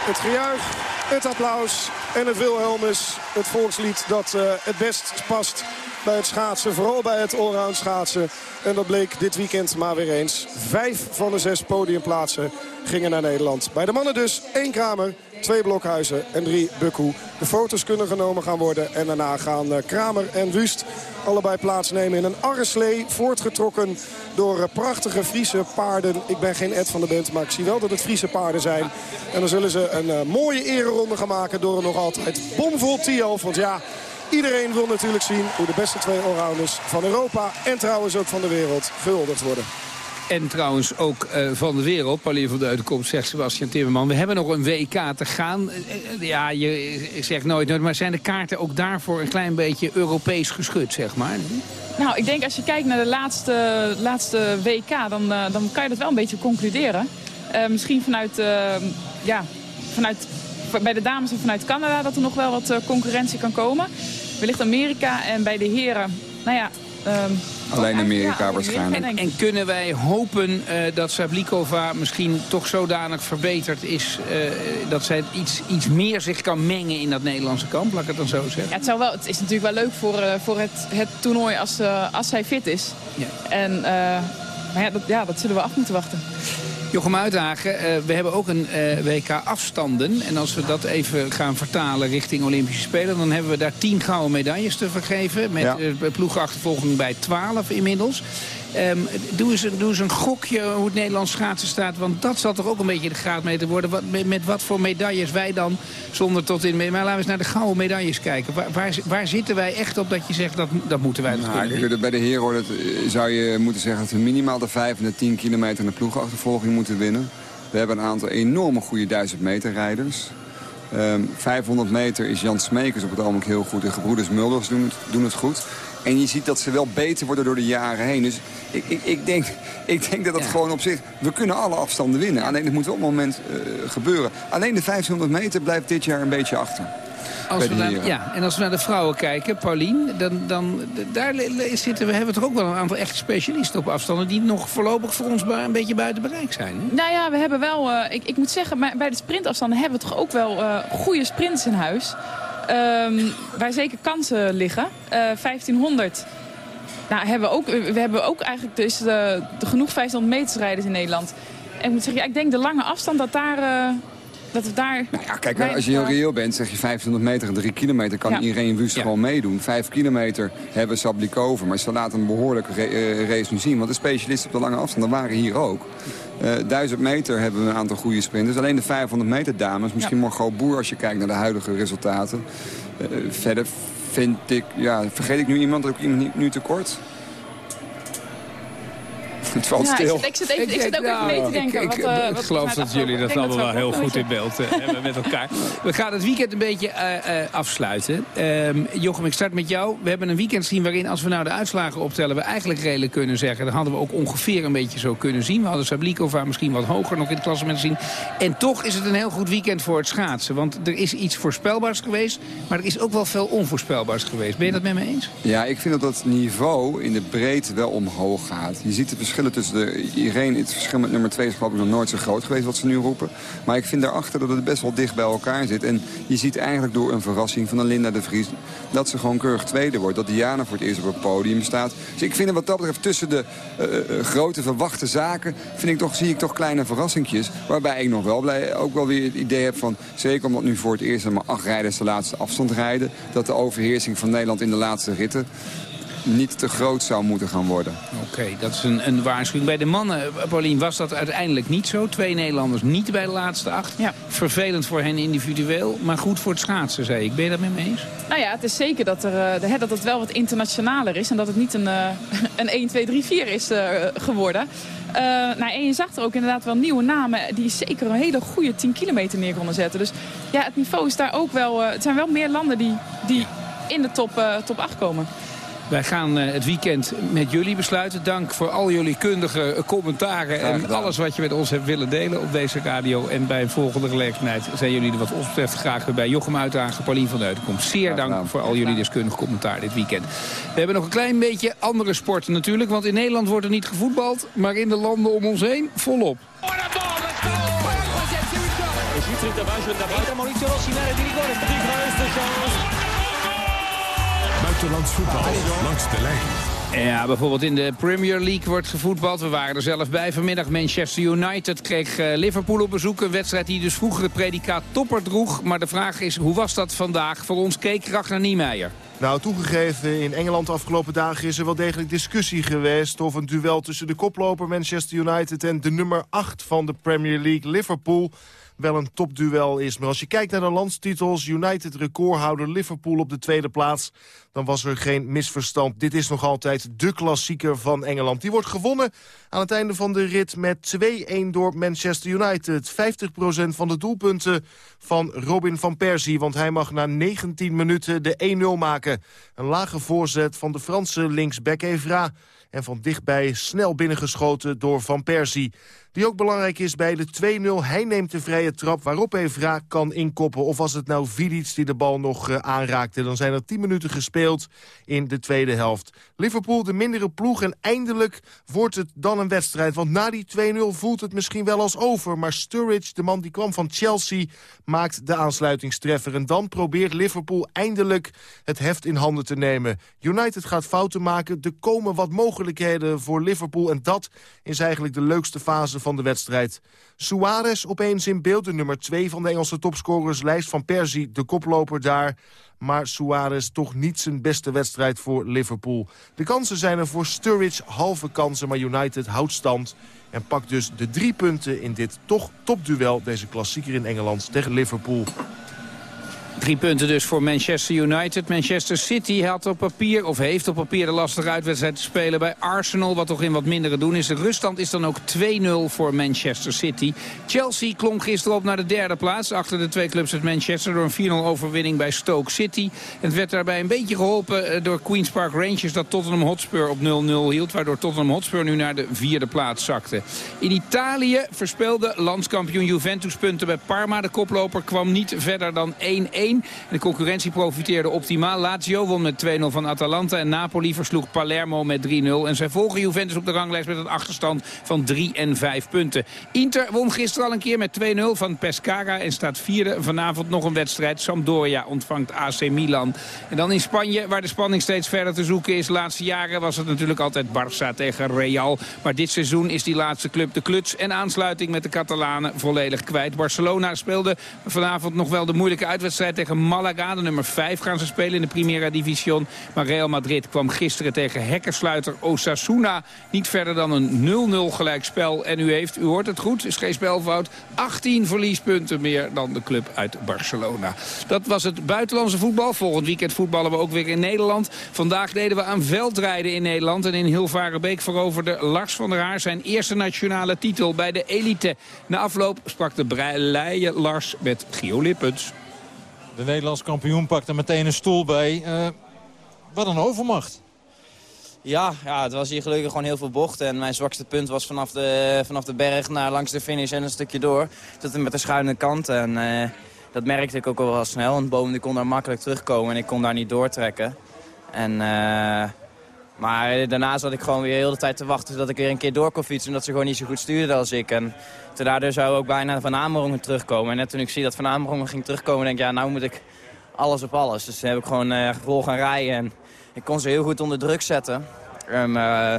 Het gejuich, het applaus en het Wilhelmus. Het volkslied dat uh, het best past bij het schaatsen. Vooral bij het allround schaatsen. En dat bleek dit weekend maar weer eens. Vijf van de zes podiumplaatsen gingen naar Nederland. Bij de mannen dus één Kramer, twee Blokhuizen en drie Bukkoe. De foto's kunnen genomen gaan worden. En daarna gaan eh, Kramer en Wust allebei plaatsnemen in een arreslee. Voortgetrokken door eh, prachtige Friese paarden. Ik ben geen Ed van de band, maar ik zie wel dat het Friese paarden zijn. En dan zullen ze een uh, mooie ereronde gaan maken door een nog altijd bomvol Tialf. Want ja, Iedereen wil natuurlijk zien hoe de beste twee allrounders van Europa en trouwens ook van de wereld gehuldigd worden. En trouwens ook uh, van de wereld, Pauline van de Uitkomst, zegt Sebastian Timmerman. We hebben nog een WK te gaan. Uh, ja, je zegt nooit nooit, maar zijn de kaarten ook daarvoor een klein beetje Europees geschud, zeg maar? Nou, ik denk als je kijkt naar de laatste, laatste WK, dan, dan kan je dat wel een beetje concluderen. misschien vanuit, ja, vanuit bij de dames en vanuit Canada dat er nog wel wat concurrentie kan komen. Wellicht Amerika en bij de heren, nou ja... Um, Alleen Amerika ja, waarschijnlijk. En, en, kunnen wij hopen uh, dat Sablikova misschien toch zodanig verbeterd is... Uh, dat zij iets, iets meer zich kan mengen in dat Nederlandse kamp, laat ik het dan zo zeggen? Ja, het, zou wel, het is natuurlijk wel leuk voor, uh, voor het, het toernooi als, als zij fit is. Ja. En, maar ja dat, ja, dat zullen we af moeten wachten. Jochem Uitdagen, uh, we hebben ook een uh, WK afstanden. En als we dat even gaan vertalen richting Olympische Spelen... dan hebben we daar tien gouden medailles te vergeven. Met ja. uh, ploegachtervolging bij 12 inmiddels. Um, doe, eens, doe eens een gokje hoe het Nederlands schaatsen staat. Want dat zal toch ook een beetje de graadmeter worden. Wat, met, met, wat voor medailles wij dan zonder tot in... Maar laten we eens naar de gouden medailles kijken. Waar, waar, waar zitten wij echt op dat je zegt dat, dat moeten wij nou, kunnen? Bij de heren dat, zou je moeten zeggen dat we minimaal de 5 en de 10 kilometer... de ploegachtervolging moeten winnen. We hebben een aantal enorme goede 1000 meter rijders. Um, 500 meter is Jan Smekers op het ogenblik heel goed. En gebroeders Mulders doen het, doen het goed. En je ziet dat ze wel beter worden door de jaren heen. Dus ik, ik, ik, denk, ik denk dat ja. gewoon op zich... We kunnen alle afstanden winnen. Alleen het moet op het moment uh, gebeuren. Alleen de 500 meter blijft dit jaar een beetje achter. Als we naar, ja, en als we naar de vrouwen kijken, Paulien, dan, dan daar zitten we, hebben we toch ook wel een aantal echte specialisten op afstanden... die nog voorlopig voor ons een beetje buiten bereik zijn. Hè? Nou ja, we hebben wel, uh, ik, ik moet zeggen, bij de sprintafstanden hebben we toch ook wel uh, goede sprints in huis. Um, waar zeker kansen liggen. Uh, 1500. Nou, hebben we, ook, we hebben ook eigenlijk dus de, genoeg 1500 meters rijders in Nederland. Ik moet zeggen, ja, ik denk de lange afstand dat daar... Dat we daar... Nou ja, kijk, als je heel reëel bent, zeg je 1500 meter en 3 kilometer... kan ja. iedereen Wust ja. gewoon meedoen. 5 kilometer hebben Sablikova, maar ze laten een behoorlijke uh, race nu zien. Want de specialisten op de lange afstand, waren hier ook. Uh, 1000 meter hebben we een aantal goede sprinters. Alleen de 500 meter dames, misschien ja. Margot Boer als je kijkt naar de huidige resultaten. Uh, verder vind ik, ja, vergeet ik nu iemand, dat ik iemand nu tekort? Het valt ja, stil. Ik zit, ik zit, even, ik zit ook nou, even mee te denken. Ik, ik, wat, uh, ik wat geloof dat jullie dat allemaal wel heel goed in beeld uh, hebben met elkaar. We gaan het weekend een beetje uh, afsluiten. Um, Jochem, ik start met jou. We hebben een weekend zien waarin, als we nou de uitslagen optellen... we eigenlijk redelijk kunnen zeggen... dat hadden we ook ongeveer een beetje zo kunnen zien. We hadden Sablikova misschien wat hoger nog in het klassement zien. En toch is het een heel goed weekend voor het schaatsen. Want er is iets voorspelbaars geweest... maar er is ook wel veel onvoorspelbaars geweest. Ben je dat met me eens? Ja, ik vind dat het niveau in de breedte wel omhoog gaat. Je ziet de verschillen tussen de Irene, het verschil met nummer 2 is geloof ik nog nooit zo groot geweest wat ze nu roepen. Maar ik vind daarachter dat het best wel dicht bij elkaar zit. En je ziet eigenlijk door een verrassing van Linda de Vries dat ze gewoon keurig tweede wordt. Dat Diana voor het eerst op het podium staat. Dus ik vind wat dat betreft tussen de uh, grote verwachte zaken vind ik toch, zie ik toch kleine verrassingjes. Waarbij ik nog wel blij, ook wel weer het idee heb van, zeker omdat nu voor het eerst maar acht rijders de laatste afstand rijden, dat de overheersing van Nederland in de laatste ritten niet te groot zou moeten gaan worden. Oké, okay, dat is een, een waarschuwing. Bij de mannen, Paulien, was dat uiteindelijk niet zo. Twee Nederlanders niet bij de laatste acht. Ja. Vervelend voor hen individueel, maar goed voor het schaatsen, zei ik. Ben je dat met me eens? Nou ja, het is zeker dat, er, uh, dat het wel wat internationaler is... en dat het niet een, uh, een 1, 2, 3, 4 is uh, geworden. Uh, nou, en je zag er ook inderdaad wel nieuwe namen... die zeker een hele goede 10 kilometer neer konden zetten. Dus ja, het niveau is daar ook wel... het zijn wel meer landen die, die in de top, top 8 komen. Wij gaan uh, het weekend met jullie besluiten. Dank voor al jullie kundige uh, commentaren en alles wat je met ons hebt willen delen op deze radio. En bij een volgende gelegenheid zijn jullie er wat ons betreft graag weer bij. Jochem Uitdagen, Paulien van Uitkom. Zeer dank voor al jullie deskundig commentaar dit weekend. We hebben nog een klein beetje andere sporten natuurlijk. Want in Nederland wordt er niet gevoetbald, maar in de landen om ons heen volop. Rossi Buitenlands voetbal langs de lijn. Ja, bijvoorbeeld in de Premier League wordt gevoetbald. We waren er zelf bij vanmiddag. Manchester United kreeg eh, Liverpool op bezoek. Een wedstrijd die dus vroeger het predicaat topper droeg. Maar de vraag is, hoe was dat vandaag? Voor ons keek Ragnar Niemeyer. Nou, toegegeven, in Engeland de afgelopen dagen is er wel degelijk discussie geweest... of een duel tussen de koploper Manchester United en de nummer 8 van de Premier League, Liverpool wel een topduel is. Maar als je kijkt naar de landstitels, United recordhouder Liverpool op de tweede plaats... dan was er geen misverstand. Dit is nog altijd de klassieker van Engeland. Die wordt gewonnen aan het einde van de rit met 2-1 door Manchester United. 50% van de doelpunten van Robin van Persie... want hij mag na 19 minuten de 1-0 maken. Een lage voorzet van de Franse linksback Evra... en van dichtbij snel binnengeschoten door Van Persie. Die ook belangrijk is bij de 2-0. Hij neemt de vrije trap waarop Evra kan inkoppen. Of was het nou Vidic die de bal nog uh, aanraakte. Dan zijn er 10 minuten gespeeld in de tweede helft. Liverpool de mindere ploeg en eindelijk wordt het dan een wedstrijd. Want na die 2-0 voelt het misschien wel als over. Maar Sturridge, de man die kwam van Chelsea, maakt de aansluitingstreffer. En dan probeert Liverpool eindelijk het heft in handen te nemen. United gaat fouten maken. Er komen wat mogelijkheden voor Liverpool. En dat is eigenlijk de leukste fase van de wedstrijd. Suarez opeens in beeld, de nummer 2 van de Engelse topscorers. Lijst van Persie, de koploper daar. Maar Suarez toch niet zijn beste wedstrijd voor Liverpool. De kansen zijn er voor Sturridge, halve kansen, maar United houdt stand. En pakt dus de drie punten in dit toch topduel, deze klassieker in Engeland, tegen Liverpool. Drie punten dus voor Manchester United. Manchester City had op papier, of heeft op papier de lastige uitwedstrijd te spelen bij Arsenal. Wat toch in wat mindere doen is. De ruststand is dan ook 2-0 voor Manchester City. Chelsea klom gisteren op naar de derde plaats. Achter de twee clubs uit Manchester door een 4-0 overwinning bij Stoke City. Het werd daarbij een beetje geholpen eh, door Queen's Park Rangers dat Tottenham Hotspur op 0-0 hield. Waardoor Tottenham Hotspur nu naar de vierde plaats zakte. In Italië verspeelde landskampioen Juventus punten bij Parma. De koploper kwam niet verder dan 1-1. De concurrentie profiteerde optimaal. Lazio won met 2-0 van Atalanta en Napoli versloeg Palermo met 3-0. En zij volgen Juventus op de ranglijst met een achterstand van 3 en 5 punten. Inter won gisteren al een keer met 2-0 van Pescara en staat vierde. Vanavond nog een wedstrijd. Sampdoria ontvangt AC Milan. En dan in Spanje, waar de spanning steeds verder te zoeken is. Laatste jaren was het natuurlijk altijd Barça tegen Real. Maar dit seizoen is die laatste club de kluts en aansluiting met de Catalanen volledig kwijt. Barcelona speelde vanavond nog wel de moeilijke uitwedstrijd tegen Malaga. De nummer 5 gaan ze spelen in de Primera Division. Maar Real Madrid kwam gisteren tegen hekkensluiter Osasuna. Niet verder dan een 0-0 gelijkspel. En u heeft, u hoort het goed, is geen spelfout, 18 verliespunten meer dan de club uit Barcelona. Dat was het buitenlandse voetbal. Volgend weekend voetballen we ook weer in Nederland. Vandaag deden we aan veldrijden in Nederland. En in Hilvarenbeek veroverde Lars van der Haar zijn eerste nationale titel bij de elite. Na afloop sprak de blije Lars met Gio Lippens. De Nederlands kampioen pakt er meteen een stoel bij. Uh, wat een overmacht. Ja, ja, het was hier gelukkig gewoon heel veel bochten. En mijn zwakste punt was vanaf de, vanaf de berg naar langs de finish en een stukje door. Tot met de schuine kant. En uh, dat merkte ik ook al wel snel. Een boom die kon daar makkelijk terugkomen en ik kon daar niet doortrekken. En, uh, maar daarna zat ik gewoon weer heel de tijd te wachten dat ik weer een keer door kon fietsen. Omdat ze gewoon niet zo goed stuurden als ik. En daardoor zou ook bijna Van Amerongen terugkomen. En net toen ik zie dat Van Amerongen ging terugkomen, denk ik, ja, nou moet ik alles op alles. Dus dan heb ik gewoon uh, vol gaan rijden. En ik kon ze heel goed onder druk zetten. En, uh,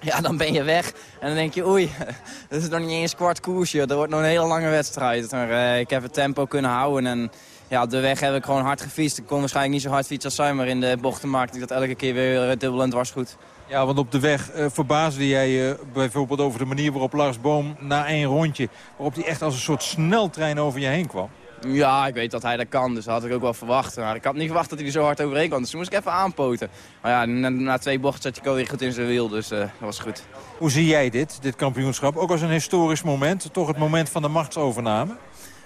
ja, dan ben je weg. En dan denk je, oei, dat is nog niet eens kwart koersje. Dat wordt nog een hele lange wedstrijd. Uh, ik heb het tempo kunnen houden. En ja, op de weg heb ik gewoon hard gefietst. Ik kon waarschijnlijk niet zo hard fietsen als zij, maar in de bochten maakte ik dat elke keer weer dubbel en dwars goed. Ja, want op de weg uh, verbaasde jij je bijvoorbeeld over de manier waarop Lars Boom na één rondje... waarop hij echt als een soort sneltrein over je heen kwam. Ja, ik weet dat hij dat kan, dus dat had ik ook wel verwacht. Maar ik had niet verwacht dat hij er zo hard overheen kwam, dus toen moest ik even aanpoten. Maar ja, na, na twee bochten zat hij weer goed in zijn wiel, dus uh, dat was goed. Hoe zie jij dit, dit kampioenschap? Ook als een historisch moment, toch het moment van de machtsovername?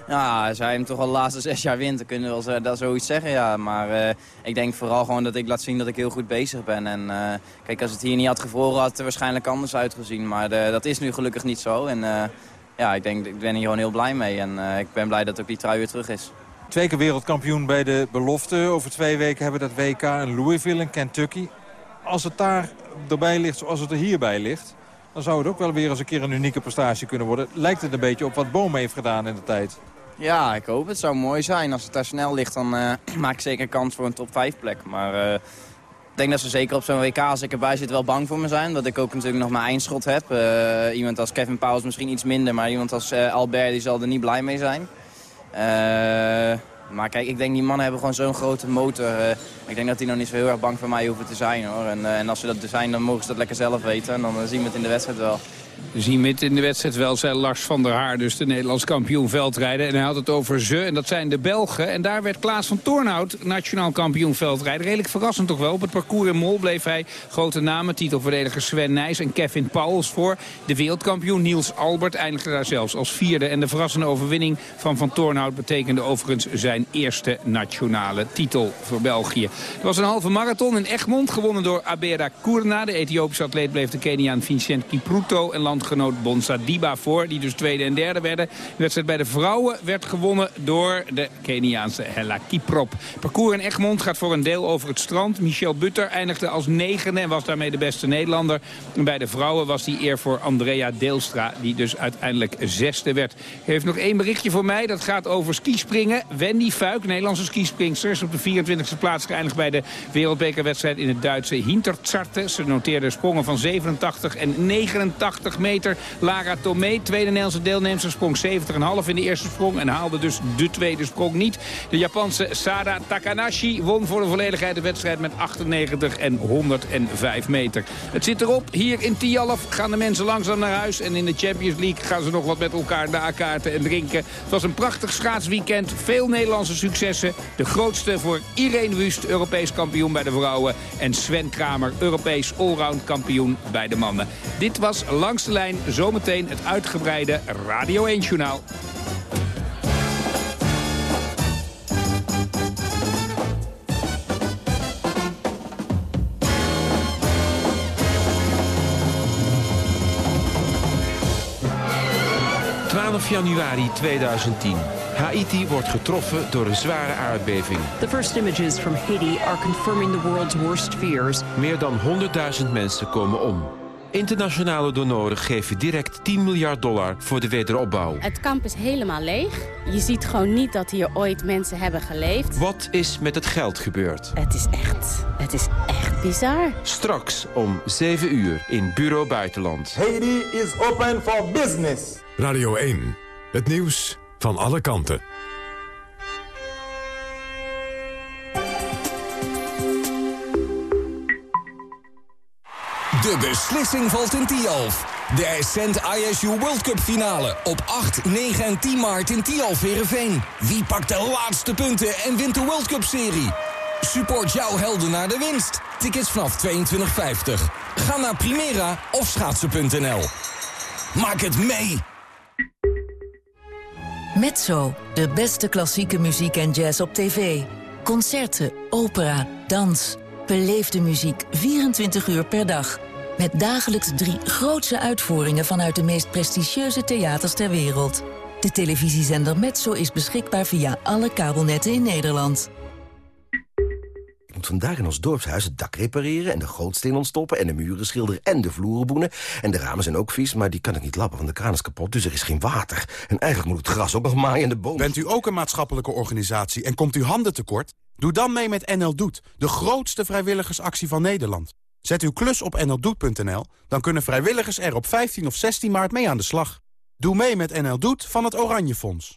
Ja, als hij hem toch al de laatste zes jaar wint, dan kunnen we wel dat zoiets zeggen, ja. Maar uh, ik denk vooral gewoon dat ik laat zien dat ik heel goed bezig ben. En uh, kijk, als het hier niet had gevroren, had het er waarschijnlijk anders uitgezien. Maar dat is nu gelukkig niet zo. En ja, ik, denk, ik ben hier gewoon heel blij mee. En ik ben blij dat ook die trui weer terug is. Twee keer wereldkampioen bij de belofte. Over twee weken hebben dat WK in Louisville in Kentucky. Als het daar erbij ligt zoals het er hierbij ligt... dan zou het ook wel weer eens een keer een unieke prestatie kunnen worden. Lijkt het een beetje op wat Boom heeft gedaan in de tijd. Ja, ik hoop het. zou mooi zijn. Als het daar snel ligt, dan uh, maak ik zeker kans voor een top 5 plek. Maar uh, ik denk dat ze zeker op zo'n WK, als ik erbij zit, wel bang voor me zijn. Dat ik ook natuurlijk nog mijn eindschot heb. Uh, iemand als Kevin Pauwels misschien iets minder, maar iemand als Albert die zal er niet blij mee zijn. maar kijk, ik denk die mannen hebben gewoon zo'n grote motor. ik denk dat die nog niet zo heel erg bang voor mij hoeven te zijn. hoor. En, en als ze dat zijn, dan mogen ze dat lekker zelf weten. En dan zien we het in de wedstrijd wel. We zien in de wedstrijd wel, zei Lars van der Haar, dus de Nederlands kampioen veldrijden. En hij had het over ze, en dat zijn de Belgen. En daar werd Klaas van Toornhout nationaal kampioen veldrijden. Redelijk verrassend toch wel. Op het parcours in Mol bleef hij grote namen, titelverdediger Sven Nijs en Kevin Pauwels voor. De wereldkampioen Niels Albert eindigde daar zelfs als vierde. En de verrassende overwinning van Van Toornhout betekende overigens zijn eerste nationale titel voor België. Het was een halve marathon in Egmond, gewonnen door Abera Kourna. De Ethiopische atleet bleef de Keniaan Vincent Kipruto en landgenoot Bonsa Diba voor. Die dus tweede en derde werden. De wedstrijd bij de vrouwen werd gewonnen door de Keniaanse Hella Kiprop. Parcours in Egmond gaat voor een deel over het strand. Michel Butter eindigde als negende en was daarmee de beste Nederlander. En bij de vrouwen was die eer voor Andrea Deelstra, die dus uiteindelijk zesde werd. Heeft nog één berichtje voor mij. Dat gaat over skispringen. Wendy Fuik, Nederlandse skispringster, is op de 24e plaats geëindigd bij de wereldbekerwedstrijd in het Duitse Hinterzarte. Ze noteerde sprongen van 87 en 89 meter. Lara Tomé, tweede Nederlandse deelnemster, sprong 70,5 in de eerste sprong... en haalde dus de tweede sprong niet. De Japanse Sara Takanashi won voor de volledigheid de wedstrijd... met 98 en 105 meter. Het zit erop. Hier in Tialf gaan de mensen langzaam naar huis... en in de Champions League gaan ze nog wat met elkaar nakaarten en drinken. Het was een prachtig schaatsweekend. Veel Nederlandse successen. De grootste voor Irene Wust, Europees kampioen bij de vrouwen... en Sven Kramer, Europees allround kampioen bij de mannen. Dit was Langs de Lijn, zometeen het uitgebreide Radio 1-journaal. januari 2010. Haiti wordt getroffen door een zware aardbeving. The first images from Haiti are confirming the world's worst fears. Meer dan 100.000 mensen komen om. Internationale donoren geven direct 10 miljard dollar voor de wederopbouw. Het kamp is helemaal leeg. Je ziet gewoon niet dat hier ooit mensen hebben geleefd. Wat is met het geld gebeurd? Het is echt, het is echt bizar. Straks om 7 uur in Bureau Buitenland. Haiti is open for business. Radio 1, het nieuws van alle kanten. De beslissing valt in Tialf. De Ascent ISU World Cup finale op 8, 9 en 10 maart in Tialf Verenveen. Wie pakt de laatste punten en wint de World Cup serie? Support jouw helden naar de winst. Tickets vanaf 22,50. Ga naar Primera of schaatsen.nl. Maak het mee! Mezzo, de beste klassieke muziek en jazz op tv. Concerten, opera, dans. Beleefde muziek 24 uur per dag. Met dagelijks drie grootse uitvoeringen vanuit de meest prestigieuze theaters ter wereld. De televisiezender Metso is beschikbaar via alle kabelnetten in Nederland. Ik moet vandaag in ons dorpshuis het dak repareren... en de gootsteen ontstoppen en de muren schilderen en de vloeren boenen. En de ramen zijn ook vies, maar die kan ik niet lappen, want de kraan is kapot. Dus er is geen water. En eigenlijk moet het gras ook nog maaien en de bomen... Bent u ook een maatschappelijke organisatie en komt u handen tekort? Doe dan mee met NL Doet, de grootste vrijwilligersactie van Nederland. Zet uw klus op nldoet.nl, dan kunnen vrijwilligers er op 15 of 16 maart mee aan de slag. Doe mee met NL Doet van het Oranje Fonds.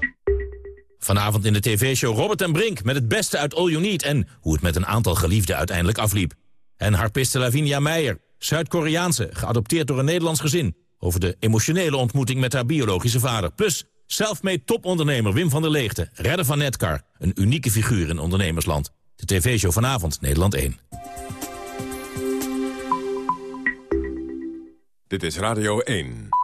Vanavond in de tv-show Robert en Brink met het beste uit All You Need... en hoe het met een aantal geliefden uiteindelijk afliep. En harpiste Lavinia Meijer, Zuid-Koreaanse, geadopteerd door een Nederlands gezin... over de emotionele ontmoeting met haar biologische vader. Plus selfmade topondernemer Wim van der Leegte, redder van Netcar... een unieke figuur in ondernemersland. De tv-show vanavond, Nederland 1. Dit is Radio 1.